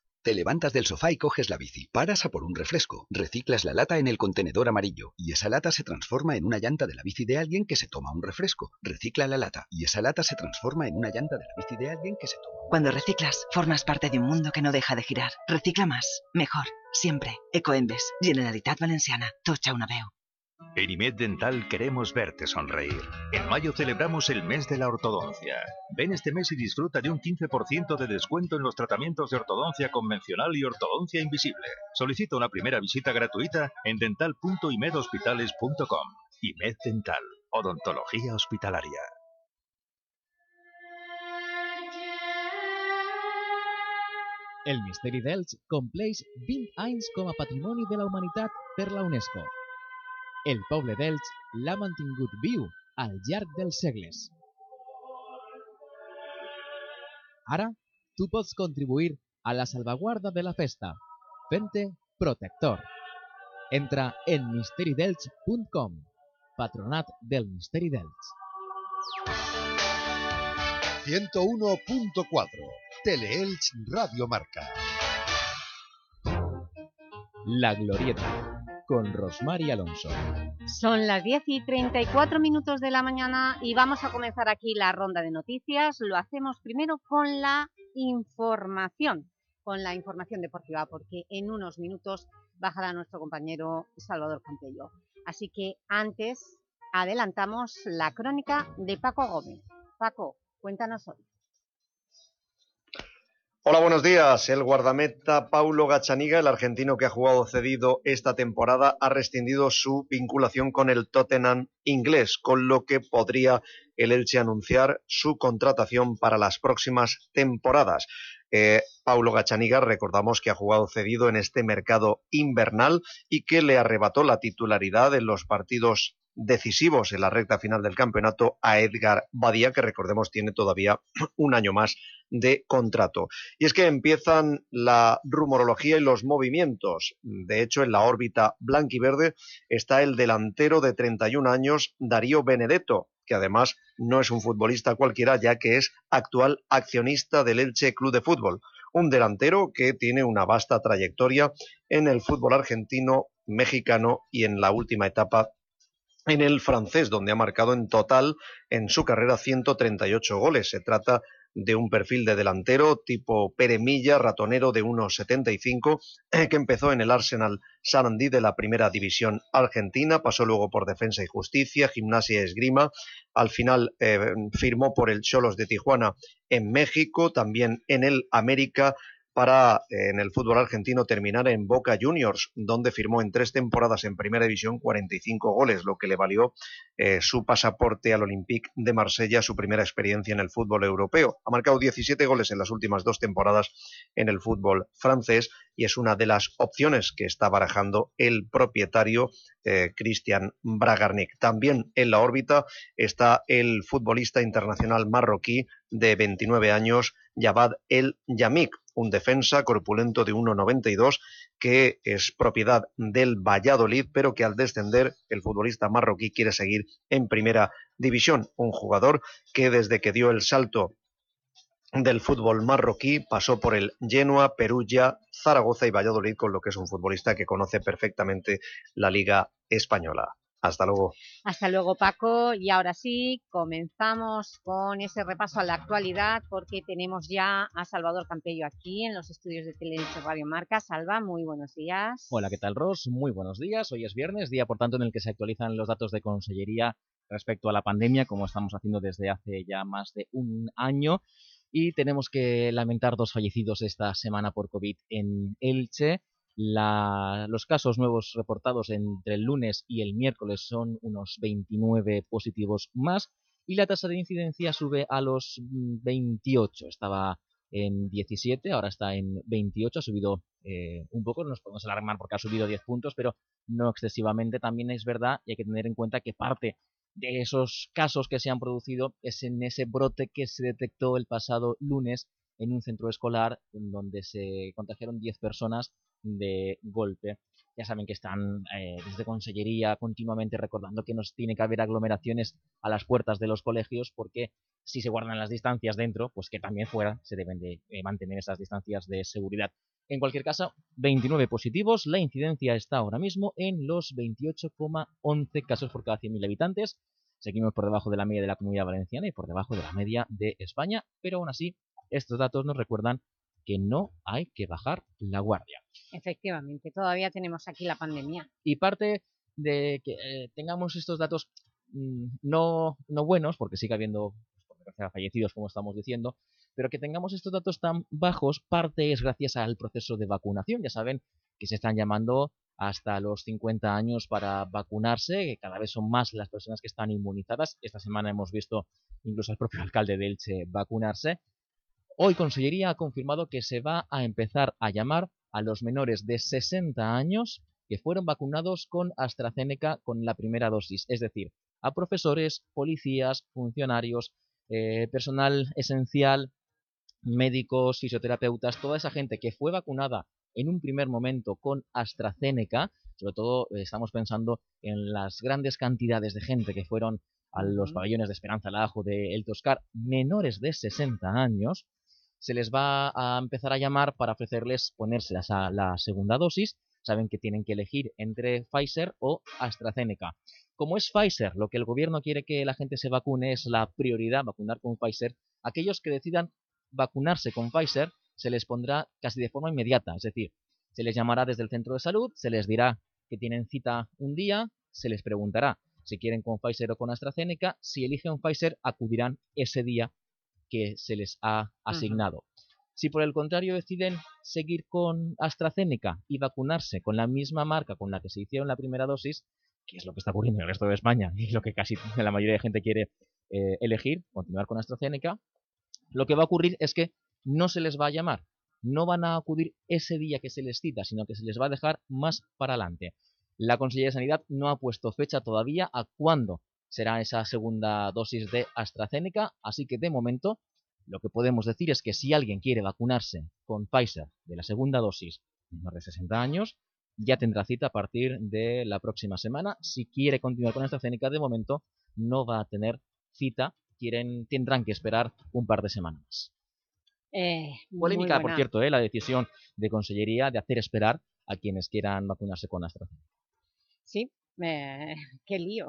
Te levantas del sofá y coges la bici, paras a por un refresco, reciclas la lata en el contenedor amarillo y esa lata se transforma en una llanta de la bici de alguien que se toma un refresco, recicla la lata y esa lata se transforma en una llanta de la bici de alguien que se toma. Cuando reciclas, formas parte de un mundo que no deja de girar. Recicla más, mejor, siempre. Ecoembes, Generalitat Valenciana, tocha una veu. En IMED Dental queremos verte sonreír. En mayo celebramos el mes de la ortodoncia. Ven este mes y disfruta de un 15% de descuento en los tratamientos de ortodoncia convencional y ortodoncia invisible. Solicita una primera visita gratuita en dental.imedhospitales.com. IMED Dental, odontología hospitalaria. El Misteri d'Elx compleix 20 anys com a de la Humanitat per la UNESCO. El poble d'Elx l'ha mantingut viu al llarg dels segles. Ara, tu pots contribuir a la salvaguarda de la festa, fent-te protector. Entra en misteridelx.com, patronat del Misteri d'Elx. 101.4 Teleelch Radio Marca. La Glorieta, con Rosmar y Alonso. Son las 10 y 34 minutos de la mañana y vamos a comenzar aquí la ronda de noticias. Lo hacemos primero con la información, con la información deportiva, porque en unos minutos bajará nuestro compañero Salvador Campello. Así que antes adelantamos la crónica de Paco Gómez. Paco, cuéntanos hoy. Hola, buenos días. El guardameta Paulo Gachaniga, el argentino que ha jugado cedido esta temporada, ha rescindido su vinculación con el Tottenham inglés, con lo que podría el Elche anunciar su contratación para las próximas temporadas. Eh, Paulo Gachaniga, recordamos que ha jugado cedido en este mercado invernal y que le arrebató la titularidad en los partidos decisivos en la recta final del campeonato a Edgar Badía, que recordemos tiene todavía [CLEARS THROAT] un año más de contrato. Y es que empiezan la rumorología y los movimientos. De hecho, en la órbita blanquiverde está el delantero de 31 años, Darío Benedetto, que además no es un futbolista cualquiera, ya que es actual accionista del Elche Club de Fútbol. Un delantero que tiene una vasta trayectoria en el fútbol argentino, mexicano y en la última etapa en el francés, donde ha marcado en total en su carrera 138 goles. Se trata de un perfil de delantero tipo Peremilla, ratonero de 1,75, eh, que empezó en el Arsenal Sarandí de la primera división argentina, pasó luego por Defensa y Justicia, Gimnasia y Esgrima, al final eh, firmó por el Cholos de Tijuana en México, también en el América, para en el fútbol argentino terminar en Boca Juniors, donde firmó en tres temporadas en Primera División 45 goles, lo que le valió eh, su pasaporte al Olympique de Marsella, su primera experiencia en el fútbol europeo. Ha marcado 17 goles en las últimas dos temporadas en el fútbol francés y es una de las opciones que está barajando el propietario eh, Christian Bragarnik. También en la órbita está el futbolista internacional marroquí de 29 años, Javad El Yamik, un defensa corpulento de 1,92 que es propiedad del Valladolid, pero que al descender el futbolista marroquí quiere seguir en primera división. Un jugador que desde que dio el salto del fútbol marroquí pasó por el Genoa, Perugia, Zaragoza y Valladolid, con lo que es un futbolista que conoce perfectamente la liga española. Hasta luego. Hasta luego, Paco. Y ahora sí, comenzamos con ese repaso a la actualidad porque tenemos ya a Salvador Campello aquí en los estudios de Televisión Radio Marca. Salva, muy buenos días. Hola, ¿qué tal, Ros? Muy buenos días. Hoy es viernes, día, por tanto, en el que se actualizan los datos de Consellería respecto a la pandemia, como estamos haciendo desde hace ya más de un año. Y tenemos que lamentar dos fallecidos esta semana por COVID en Elche los casos nuevos reportados entre el lunes y el miércoles son unos 29 positivos más y la tasa de incidencia sube a los 28. Estaba en 17, ahora está en 28, ha subido eh, un poco, nos podemos alarmar porque ha subido 10 puntos, pero no excesivamente. También es verdad y hay que tener en cuenta que parte de esos casos que se han producido es en ese brote que se detectó el pasado lunes en un centro escolar en donde se contagiaron 10 personas de golpe. Ya saben que están eh, desde Consellería continuamente recordando que nos tiene que haber aglomeraciones a las puertas de los colegios porque si se guardan las distancias dentro, pues que también fuera se deben de eh, mantener esas distancias de seguridad. En cualquier caso, 29 positivos, la incidencia está ahora mismo en los 28,11 casos por cada 100.000 habitantes. Seguimos por debajo de la media de la Comunidad Valenciana y por debajo de la media de España, pero aún así estos datos nos recuerdan que no hay que bajar la guardia. Efectivamente, todavía tenemos aquí la pandemia. Y parte de que eh, tengamos estos datos mm, no, no buenos, porque sigue habiendo pues, fallecidos, como estamos diciendo, pero que tengamos estos datos tan bajos, parte es gracias al proceso de vacunación. Ya saben que se están llamando hasta los 50 años para vacunarse, que cada vez son más las personas que están inmunizadas. Esta semana hemos visto incluso al propio [LAUGHS] alcalde de Elche vacunarse. Hoy Consellería ha confirmado que se va a empezar a llamar a los menores de 60 años que fueron vacunados con AstraZeneca con la primera dosis, es decir, a profesores, policías, funcionarios, eh, personal esencial, médicos, fisioterapeutas, toda esa gente que fue vacunada en un primer momento con AstraZeneca, sobre todo estamos pensando en las grandes cantidades de gente que fueron a los pabellones de Esperanza Lajo de El Toscar, menores de 60 años, se les va a empezar a llamar para ofrecerles ponerse a la segunda dosis. Saben que tienen que elegir entre Pfizer o AstraZeneca. Como es Pfizer, lo que el gobierno quiere que la gente se vacune es la prioridad, vacunar con Pfizer. Aquellos que decidan vacunarse con Pfizer se les pondrá casi de forma inmediata, es decir, se les llamará desde el centro de salud, se les dirá que tienen cita un día, se les preguntará si quieren con Pfizer o con AstraZeneca, si eligen Pfizer acudirán ese día que se les ha asignado. Si por el contrario deciden seguir con AstraZeneca y vacunarse con la misma marca con la que se hicieron la primera dosis, que es lo que está ocurriendo en el resto de España [LAUGHS] y lo que casi la mayoría de gente quiere eh, elegir, continuar con AstraZeneca, lo que va a ocurrir es que no se les va a llamar, no van a acudir ese día que se les cita, sino que se les va a dejar más para adelante. La Consejería de Sanidad no ha puesto fecha todavía a cuándo será esa segunda dosis de AstraZeneca, así que de momento lo que podemos decir es que si alguien quiere vacunarse con Pfizer de la segunda dosis menor de 60 años, ya tendrá cita a partir de la próxima semana. Si quiere continuar con AstraZeneca, de momento no va a tener cita, Quieren, tendrán que esperar un par de semanas. Eh, Polémica, por cierto, ¿eh? la decisión de Consellería de hacer esperar a quienes quieran vacunarse con AstraZeneca. Sí, [LAUGHS] qué lío.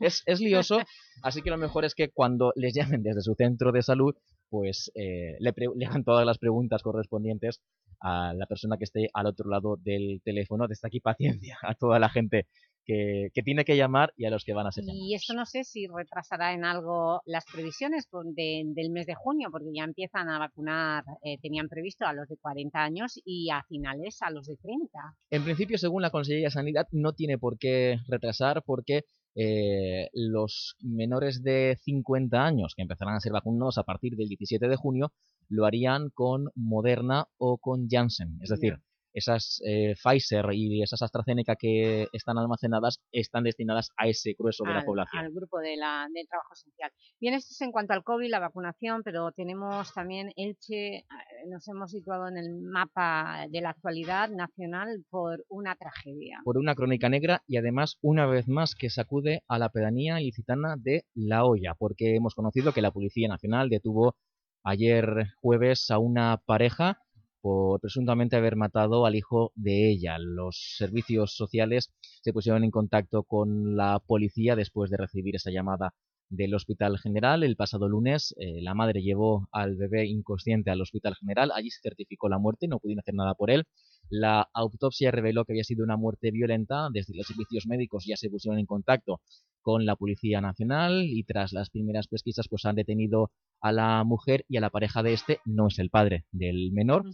Es, es lioso, [LAUGHS] así que lo mejor es que cuando les llamen desde su centro de salud, pues eh, le, le hagan todas las preguntas correspondientes a la persona que esté al otro lado del teléfono. Desde aquí paciencia a toda la gente que, que tiene que llamar y a los que van a ser llamados. Y esto no sé si retrasará en algo las previsiones de- del mes de junio, porque ya empiezan a vacunar, eh, tenían previsto a los de 40 años y a finales a los de 30. En principio, según la Consejería de Sanidad, no tiene por qué retrasar porque eh, los menores de 50 años que empezarán a ser vacunados a partir del 17 de junio lo harían con Moderna o con Janssen. Es decir, esas eh, Pfizer y esas AstraZeneca que están almacenadas están destinadas a ese grueso de la población. al grupo de la, del trabajo esencial. Bien, esto es en cuanto al COVID, la vacunación, pero tenemos también Elche, eh, nos hemos situado en el mapa de la actualidad nacional por una tragedia. por una crónica negra y además una vez más que sacude a la pedanía ilicitana de La Hoya, porque hemos conocido que la Policía Nacional detuvo ayer jueves a una pareja por presuntamente haber matado al hijo de ella. Los servicios sociales se pusieron en contacto con la policía después de recibir esa llamada del Hospital General. El pasado lunes eh, la madre llevó al bebé inconsciente al Hospital General. Allí se certificó la muerte, no pudieron hacer nada por él. La autopsia reveló que había sido una muerte violenta. Desde los servicios médicos ya se pusieron en contacto con la Policía Nacional y tras las primeras pesquisas pues han detenido a la mujer y a la pareja de este. No es el padre del menor,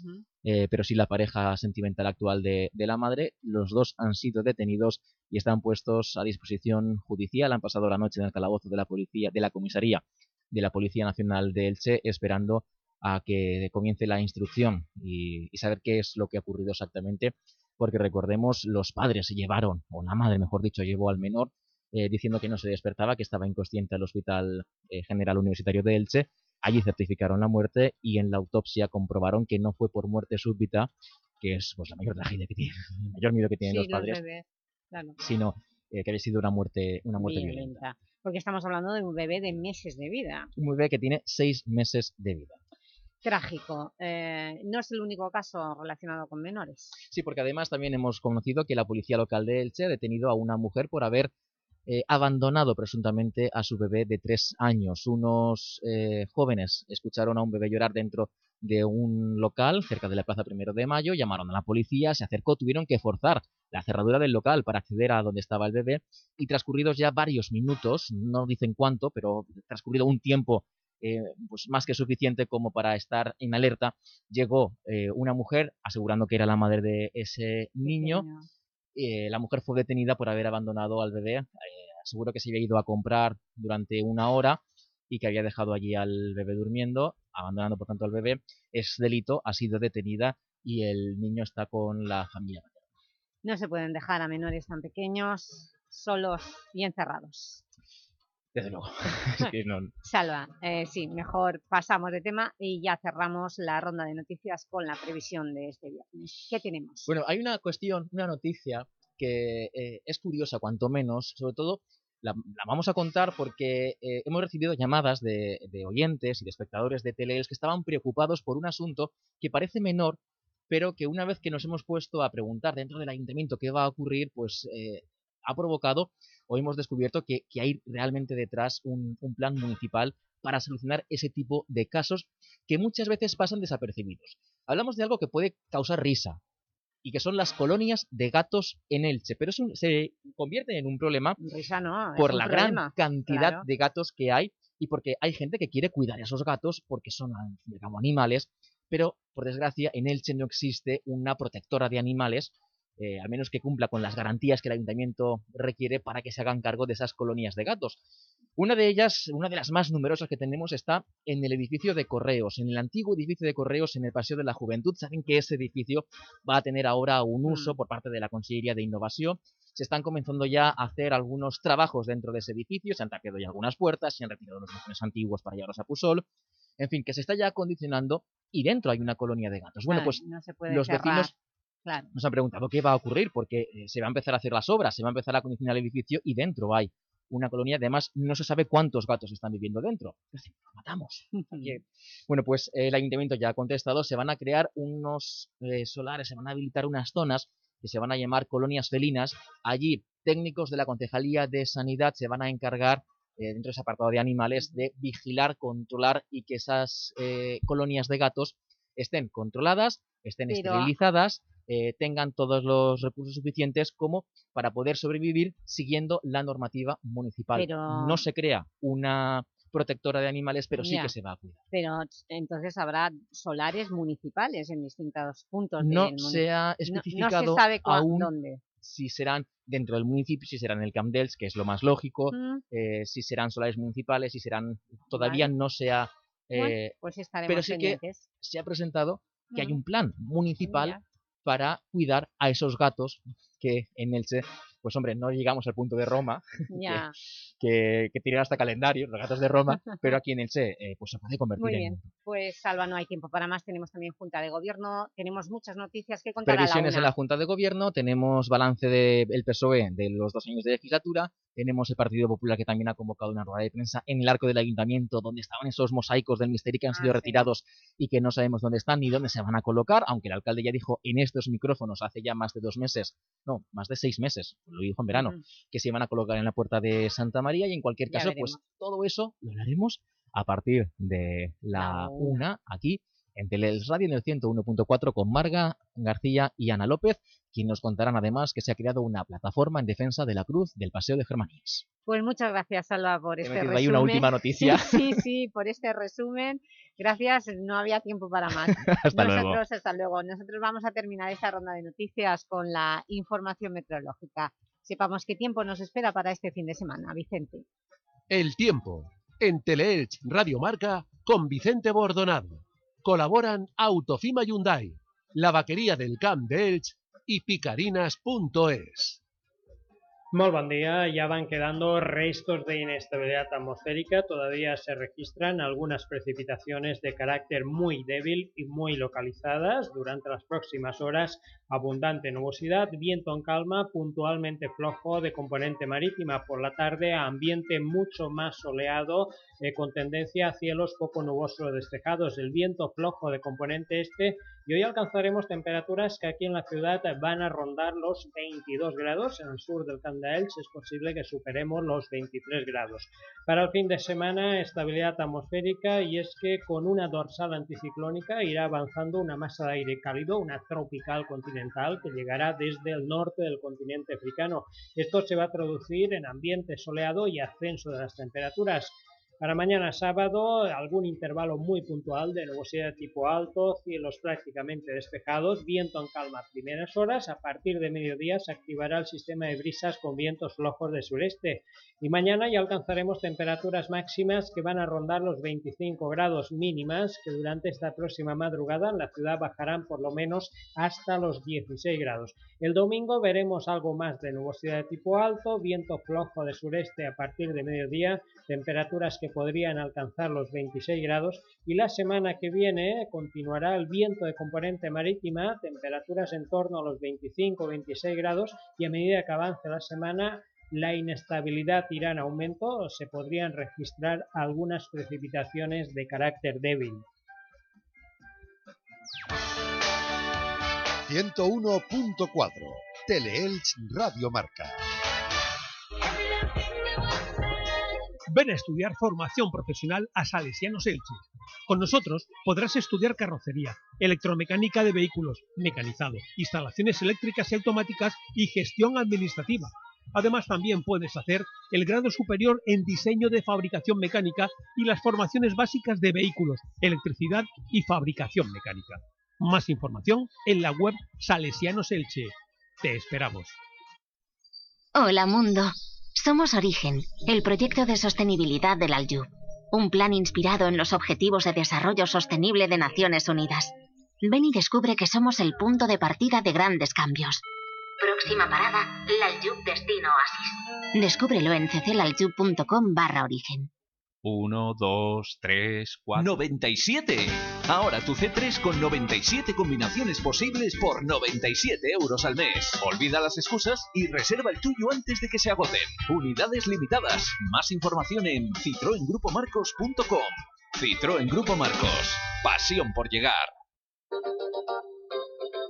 eh, pero sí la pareja sentimental actual de, de la madre. Los dos han sido detenidos y están puestos a disposición judicial. Han pasado la noche en el calabozo de la policía, de la comisaría de la Policía Nacional de Elche, esperando a que comience la instrucción y, y saber qué es lo que ha ocurrido exactamente, porque recordemos, los padres se llevaron, o la madre mejor dicho, llevó al menor, eh, diciendo que no se despertaba, que estaba inconsciente al Hospital eh, General Universitario de Elche. Allí certificaron la muerte y en la autopsia comprobaron que no fue por muerte súbita, que es pues la mayor tragedia que tiene, [LAUGHS] el mayor miedo que tienen Sí, los padres, claro. sino eh, que había sido una muerte, una muerte violenta. violenta. Porque estamos hablando de un bebé de meses de vida. Un bebé que tiene seis meses de vida. Trágico. Eh, no es el único caso relacionado con menores. Sí, porque además también hemos conocido que la policía local de Elche ha detenido a una mujer por haber eh, abandonado presuntamente a su bebé de tres años. Unos eh, jóvenes escucharon a un bebé llorar dentro de un local cerca de la Plaza Primero de Mayo, llamaron a la policía, se acercó, tuvieron que forzar la cerradura del local para acceder a donde estaba el bebé y transcurridos ya varios minutos, no dicen cuánto, pero transcurrido un tiempo eh, pues más que suficiente como para estar en alerta, llegó eh, una mujer asegurando que era la madre de ese niño. Eh, la mujer fue detenida por haber abandonado al bebé. Aseguró que se había ido a comprar durante una hora y que había dejado allí al bebé durmiendo, abandonando por tanto al bebé. Es delito, ha sido detenida y el niño está con la familia. No se pueden dejar a menores tan pequeños solos y encerrados. Desde luego. [LAUGHS] [LAUGHS] Es que no- Salva, eh, sí, mejor pasamos de tema y ya cerramos la ronda de noticias con la previsión de este viernes. ¿Qué tenemos? Bueno, hay una cuestión, una noticia que eh, es curiosa, cuanto menos, sobre todo la, la vamos a contar porque eh, hemos recibido llamadas de, de oyentes y de espectadores de Teleels que estaban preocupados por un asunto que parece menor, pero que una vez que nos hemos puesto a preguntar dentro del ayuntamiento qué va a ocurrir, pues eh, ha provocado o hemos descubierto que, que hay realmente detrás un, un plan municipal para solucionar ese tipo de casos que muchas veces pasan desapercibidos. Hablamos de algo que puede causar risa, y que son las colonias de gatos en Elche. Pero se convierte en un problema Risa no, por la problema, gran cantidad claro. de gatos que hay y porque hay gente que quiere cuidar a esos gatos porque son cabo animales, pero por desgracia en Elche no existe una protectora de animales eh, al menos que cumpla con las garantías que el ayuntamiento requiere para que se hagan cargo de esas colonias de gatos. Una de ellas, una de las más numerosas que tenemos, está en el edificio de Correos, en el antiguo edificio de Correos en el Paseo de la Juventud. Saben que ese edificio va a tener ahora un Mm. uso por parte de la Consellería de Innovación. Se están comenzando ya a hacer algunos trabajos dentro de ese edificio, se han tapiado ya algunas puertas, se han retirado los balcones antiguos para llevarlos a Pusol. En fin, que se está ya acondicionando y dentro hay una colonia de gatos. Bueno, pues no los cerrar. vecinos Claro. nos han preguntado qué va a ocurrir, porque eh, se va a empezar a hacer las obras, se va a empezar a acondicionar el edificio y dentro hay una colonia. Además, no se sabe cuántos gatos están viviendo dentro. Es decir, lo matamos. [LAUGHS] Bueno, pues eh, el ayuntamiento ya ha contestado, se van a crear unos eh, solares, se van a habilitar unas zonas que se van a llamar colonias felinas. Allí, técnicos de la Concejalía de Sanidad se van a encargar, eh, dentro de ese apartado de animales, de vigilar, controlar y que esas eh, colonias de gatos estén controladas, estén Pero- esterilizadas, eh, tengan todos los recursos suficientes como para poder sobrevivir siguiendo la normativa municipal. Pero- No se crea una protectora de animales, pero sí que se va a cuidar. Pero entonces habrá solares municipales en distintos puntos No del se ha especificado no, se sabe aún dónde. si serán dentro del municipio, si serán en el Camp Dels, que es lo más lógico, Mm. eh, si serán solares municipales, si serán... Todavía Vale. no se ha... Bueno, eh, pues estaremos pero sí que se ha presentado que hay Mm. un plan municipal Ya. Para cuidar a esos gatos que en Elche, pues hombre, no llegamos al punto de Roma, [LAUGHS] que- que, que tienen hasta calendario, los gatos de Roma, [LAUGHS] pero aquí en Elche eh, pues se puede convertir Muy en bien, pues Salva, no hay tiempo para más. Tenemos también Junta de Gobierno, tenemos muchas noticias que contar a la previsiones en la Junta de Gobierno, tenemos balance del PSOE E de los dos años de legislatura, tenemos el Partido Popular que también ha convocado una rueda de prensa en el arco del Ayuntamiento donde estaban esos mosaicos del misterio que han sido Ah, sí. retirados y que no sabemos dónde están ni dónde se van a colocar, aunque el alcalde ya dijo en estos micrófonos hace ya más de dos meses, no, más de seis meses, lo dijo en verano, que se iban a colocar en la puerta de Santa María y en cualquier caso, pues todo eso lo haremos a partir de la una aquí en Teleels Radio en el 101.4 con Marga García y Ana López, quien nos contarán además que se ha creado una plataforma en defensa de la cruz del Paseo de Germanías. Pues muchas gracias, Salva, por He este metido resumen. ahí una última noticia. [LAUGHS] Sí, sí, por este resumen. Gracias, no había tiempo para más. [LAUGHS] Hasta luego. Nosotros, hasta luego. Nosotros vamos a terminar esta ronda de noticias con la información meteorológica. Sepamos qué tiempo nos espera para este fin de semana. Vicente. El tiempo. En Teleelch Radio Marca con Vicente Bordonado. Colaboran Autofima Hyundai, la vaquería del Camp de Elch y picarinas.es. Molt bon ya van quedando restos de inestabilidad atmosférica, todavía se registran algunas precipitaciones de carácter muy débil y muy localizadas. Durante las próximas horas, abundante nubosidad, viento en calma, puntualmente flojo de componente marítima. Por la tarde, ambiente mucho más soleado eh, con tendencia a cielos poco nubosos despejados, el viento flojo de componente este y hoy alcanzaremos temperaturas que aquí en la ciudad van a rondar los 22 grados, en el sur del Camp es posible que superemos los 23 grados. Para el fin de semana, estabilidad atmosférica y es que con una dorsal anticiclónica irá avanzando una masa de aire cálido, una tropical continental que llegará desde el norte del continente africano. Esto se va a traducir en ambiente soleado y ascenso de las temperaturas. Para mañana sábado, algún intervalo muy puntual de nubosidad tipo alto, cielos prácticamente despejados, viento en calma a primeras horas. A partir de mediodía se activará el sistema de brisas con vientos flojos de sureste. Y mañana ya alcanzaremos temperaturas máximas que van a rondar los 25 grados mínimas, que durante esta próxima madrugada en la ciudad bajarán por lo menos hasta los 16 grados. El domingo veremos algo más de nubosidad de tipo alto, viento flojo de sureste a partir de mediodía, temperaturas que podrían alcanzar los 26 grados y la semana que viene continuará el viento de componente marítima, temperaturas en torno a los 25-26 grados y a medida que avance la semana la inestabilidad irá en aumento, se podrían registrar algunas precipitaciones de carácter débil. 101.4 Teleelch Radio Marca. Ven a estudiar formación profesional a Salesianos Elche. Con nosotros podrás estudiar carrocería, electromecánica de vehículos, mecanizado, instalaciones eléctricas y automáticas y gestión administrativa. Además, también puedes hacer el grado superior en diseño de fabricación mecánica y las formaciones básicas de vehículos, electricidad y fabricación mecánica. Más información en la web Salesianos Elche. Te esperamos. Hola mundo. Somos Origen, el proyecto de sostenibilidad del Aljub. Un plan inspirado en los Objetivos de Desarrollo Sostenible de Naciones Unidas. Ven y descubre que somos el punto de partida de grandes cambios. Próxima parada, Laljub Destino Oasis. Descúbrelo en cclaljub.com barra origen. 1, 2, 3, 4... 97. Ahora tu C3 con 97 combinaciones posibles por 97 euros al mes. Olvida las excusas y reserva el tuyo antes de que se agoten. Unidades limitadas. Más información en citroengrupomarcos.com. Citroen Grupo Marcos. Pasión por llegar.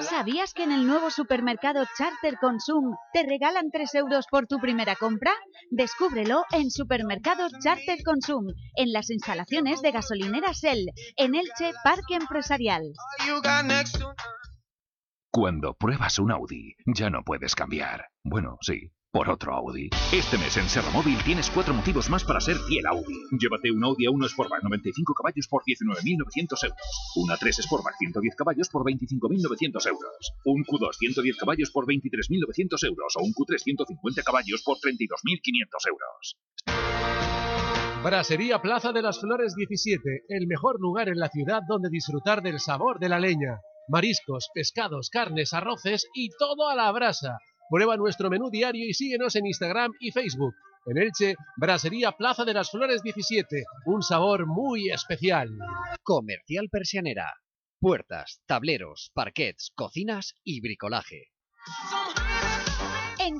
¿Sabías que en el nuevo supermercado Charter Consum te regalan 3 euros por tu primera compra? Descúbrelo en Supermercados Charter Consum, en las instalaciones de gasolinera Shell, en Elche Parque Empresarial. Cuando pruebas un Audi, ya no puedes cambiar. Bueno, sí, por otro Audi. Este mes en Serra Móvil tienes cuatro motivos más para ser fiel Audi. Llévate un Audi A1 Sportback 95 caballos por 19.900 euros. Una 3 Sportback 110 caballos por 25.900 euros. Un Q2 110 caballos por 23.900 euros. O un Q3 150 caballos por 32.500 euros. Brasería Plaza de las Flores 17, el mejor lugar en la ciudad donde disfrutar del sabor de la leña. Mariscos, pescados, carnes, arroces y todo a la brasa. Prueba nuestro menú diario y síguenos en Instagram y Facebook. En Elche, Brasería Plaza de las Flores 17, un sabor muy especial. Comercial Persianera. Puertas, tableros, parquets, cocinas y bricolaje.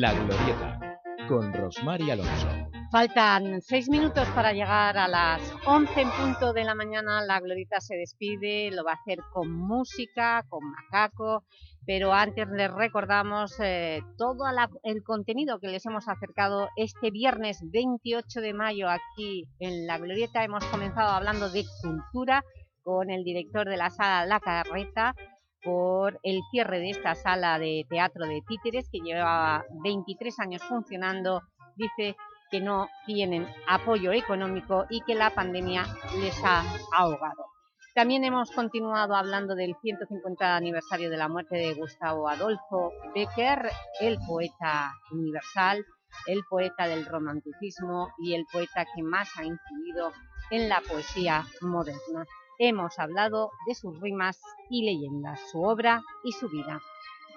La Glorieta, con Rosmar Alonso. Faltan seis minutos para llegar a las 11 en punto de la mañana. La Glorita se despide, lo va a hacer con música, con macaco, pero antes les recordamos eh, todo el contenido que les hemos acercado este viernes 28 de mayo aquí en La Glorieta. Hemos comenzado hablando de cultura con el director de la sala La Carreta, por el cierre de esta sala de teatro de títeres que llevaba 23 años funcionando, dice que no tienen apoyo económico y que la pandemia les ha ahogado. También hemos continuado hablando del 150 aniversario de la muerte de Gustavo Adolfo Becker, el poeta universal, el poeta del romanticismo y el poeta que más ha incidido en la poesía moderna. Hemos hablado de sus rimas y leyendas, su obra y su vida.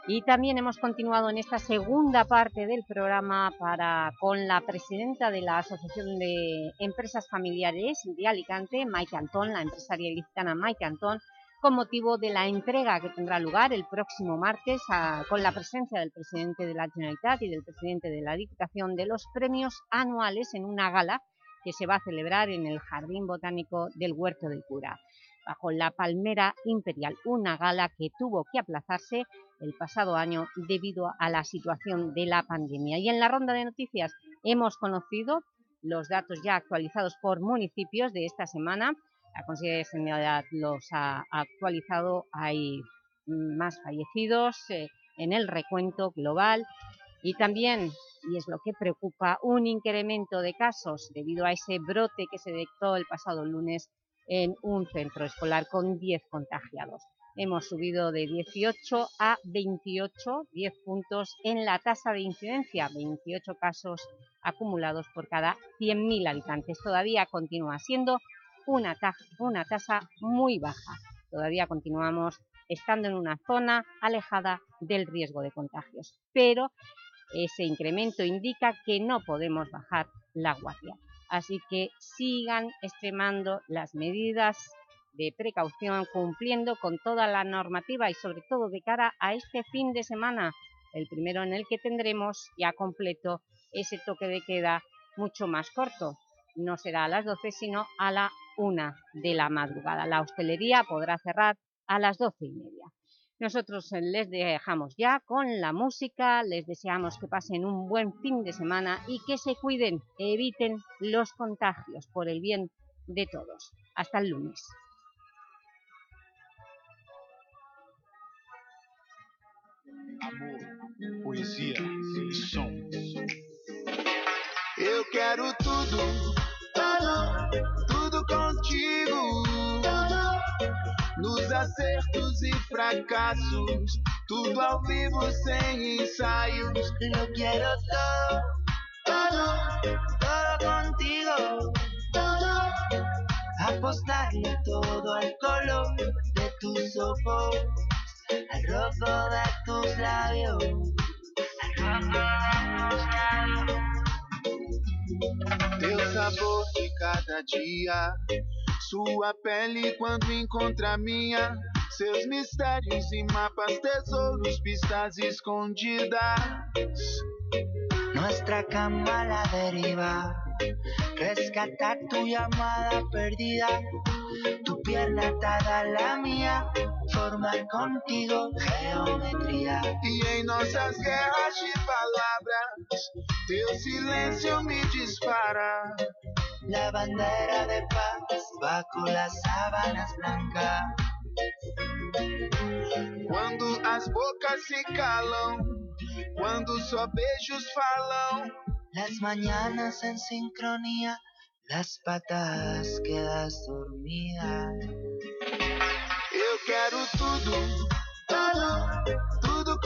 Y también hemos continuado en esta segunda parte del programa para, con la presidenta de la Asociación de Empresas Familiares de Alicante, Maite Antón, la empresaria ilicitana Maite Antón, con motivo de la entrega que tendrá lugar el próximo martes con la presencia del presidente de la Generalitat y del presidente de la Diputación de los premios anuales en una gala que se va a celebrar en el Jardín Botánico del Huerto del Cura bajo la Palmera Imperial, una gala que tuvo que aplazarse el pasado año debido a la situación de la pandemia. Y en la ronda de noticias hemos conocido los datos ya actualizados por municipios de esta semana. La Consejería de Sanidad los ha actualizado, hay más fallecidos eh, en el recuento global y también, y es lo que preocupa, un incremento de casos debido a ese brote que se detectó el pasado lunes en un centro escolar con 10 contagiados. Hemos subido de 18 a 28, 10 puntos en la tasa de incidencia, 28 casos acumulados por cada 100.000 habitantes. Todavía continúa siendo una, una tasa muy baja. Todavía continuamos estando en una zona alejada del riesgo de contagios. Pero ese incremento indica que no podemos bajar la guardia. Así que sigan extremando las medidas de precaución, cumpliendo con toda la normativa y sobre todo de cara a este fin de semana, el primero en el que tendremos ya completo ese toque de queda mucho más corto. No será a las 12, sino a la 1 de la madrugada. La hostelería podrá cerrar a las 12 y media. Nosotros les dejamos ya con la música, les deseamos que pasen un buen fin de semana y que se cuiden, eviten los contagios por el bien de todos. Hasta el lunes. Amor, poesia e som. Eu quero tudo, tudo, tudo contigo. Nos acertos e fracassos, tudo ao vivo sem ensaios. Eu quero todo, todo, todo contigo. Todo. Apostarle todo al color de tus ojos al rojo de tus labios, al rojo de tus labios. Teu sabor de cada dia, sua pele quando encontra a minha, seus mistérios e mapas, tesouros, pistas escondidas. Nuestra cama a la deriva, rescatar tu llamada perdida, tu pierna atada a la mía, formar contigo geometría. E em nossas guerras de palavras, teu silêncio me dispara. La bandera de paz bajo las sábanas blancas. Quando as bocas se calam, quando só beijos falam. Las mañanas en sincronía, las patas quedas dormida. Eu quero tudo, tudo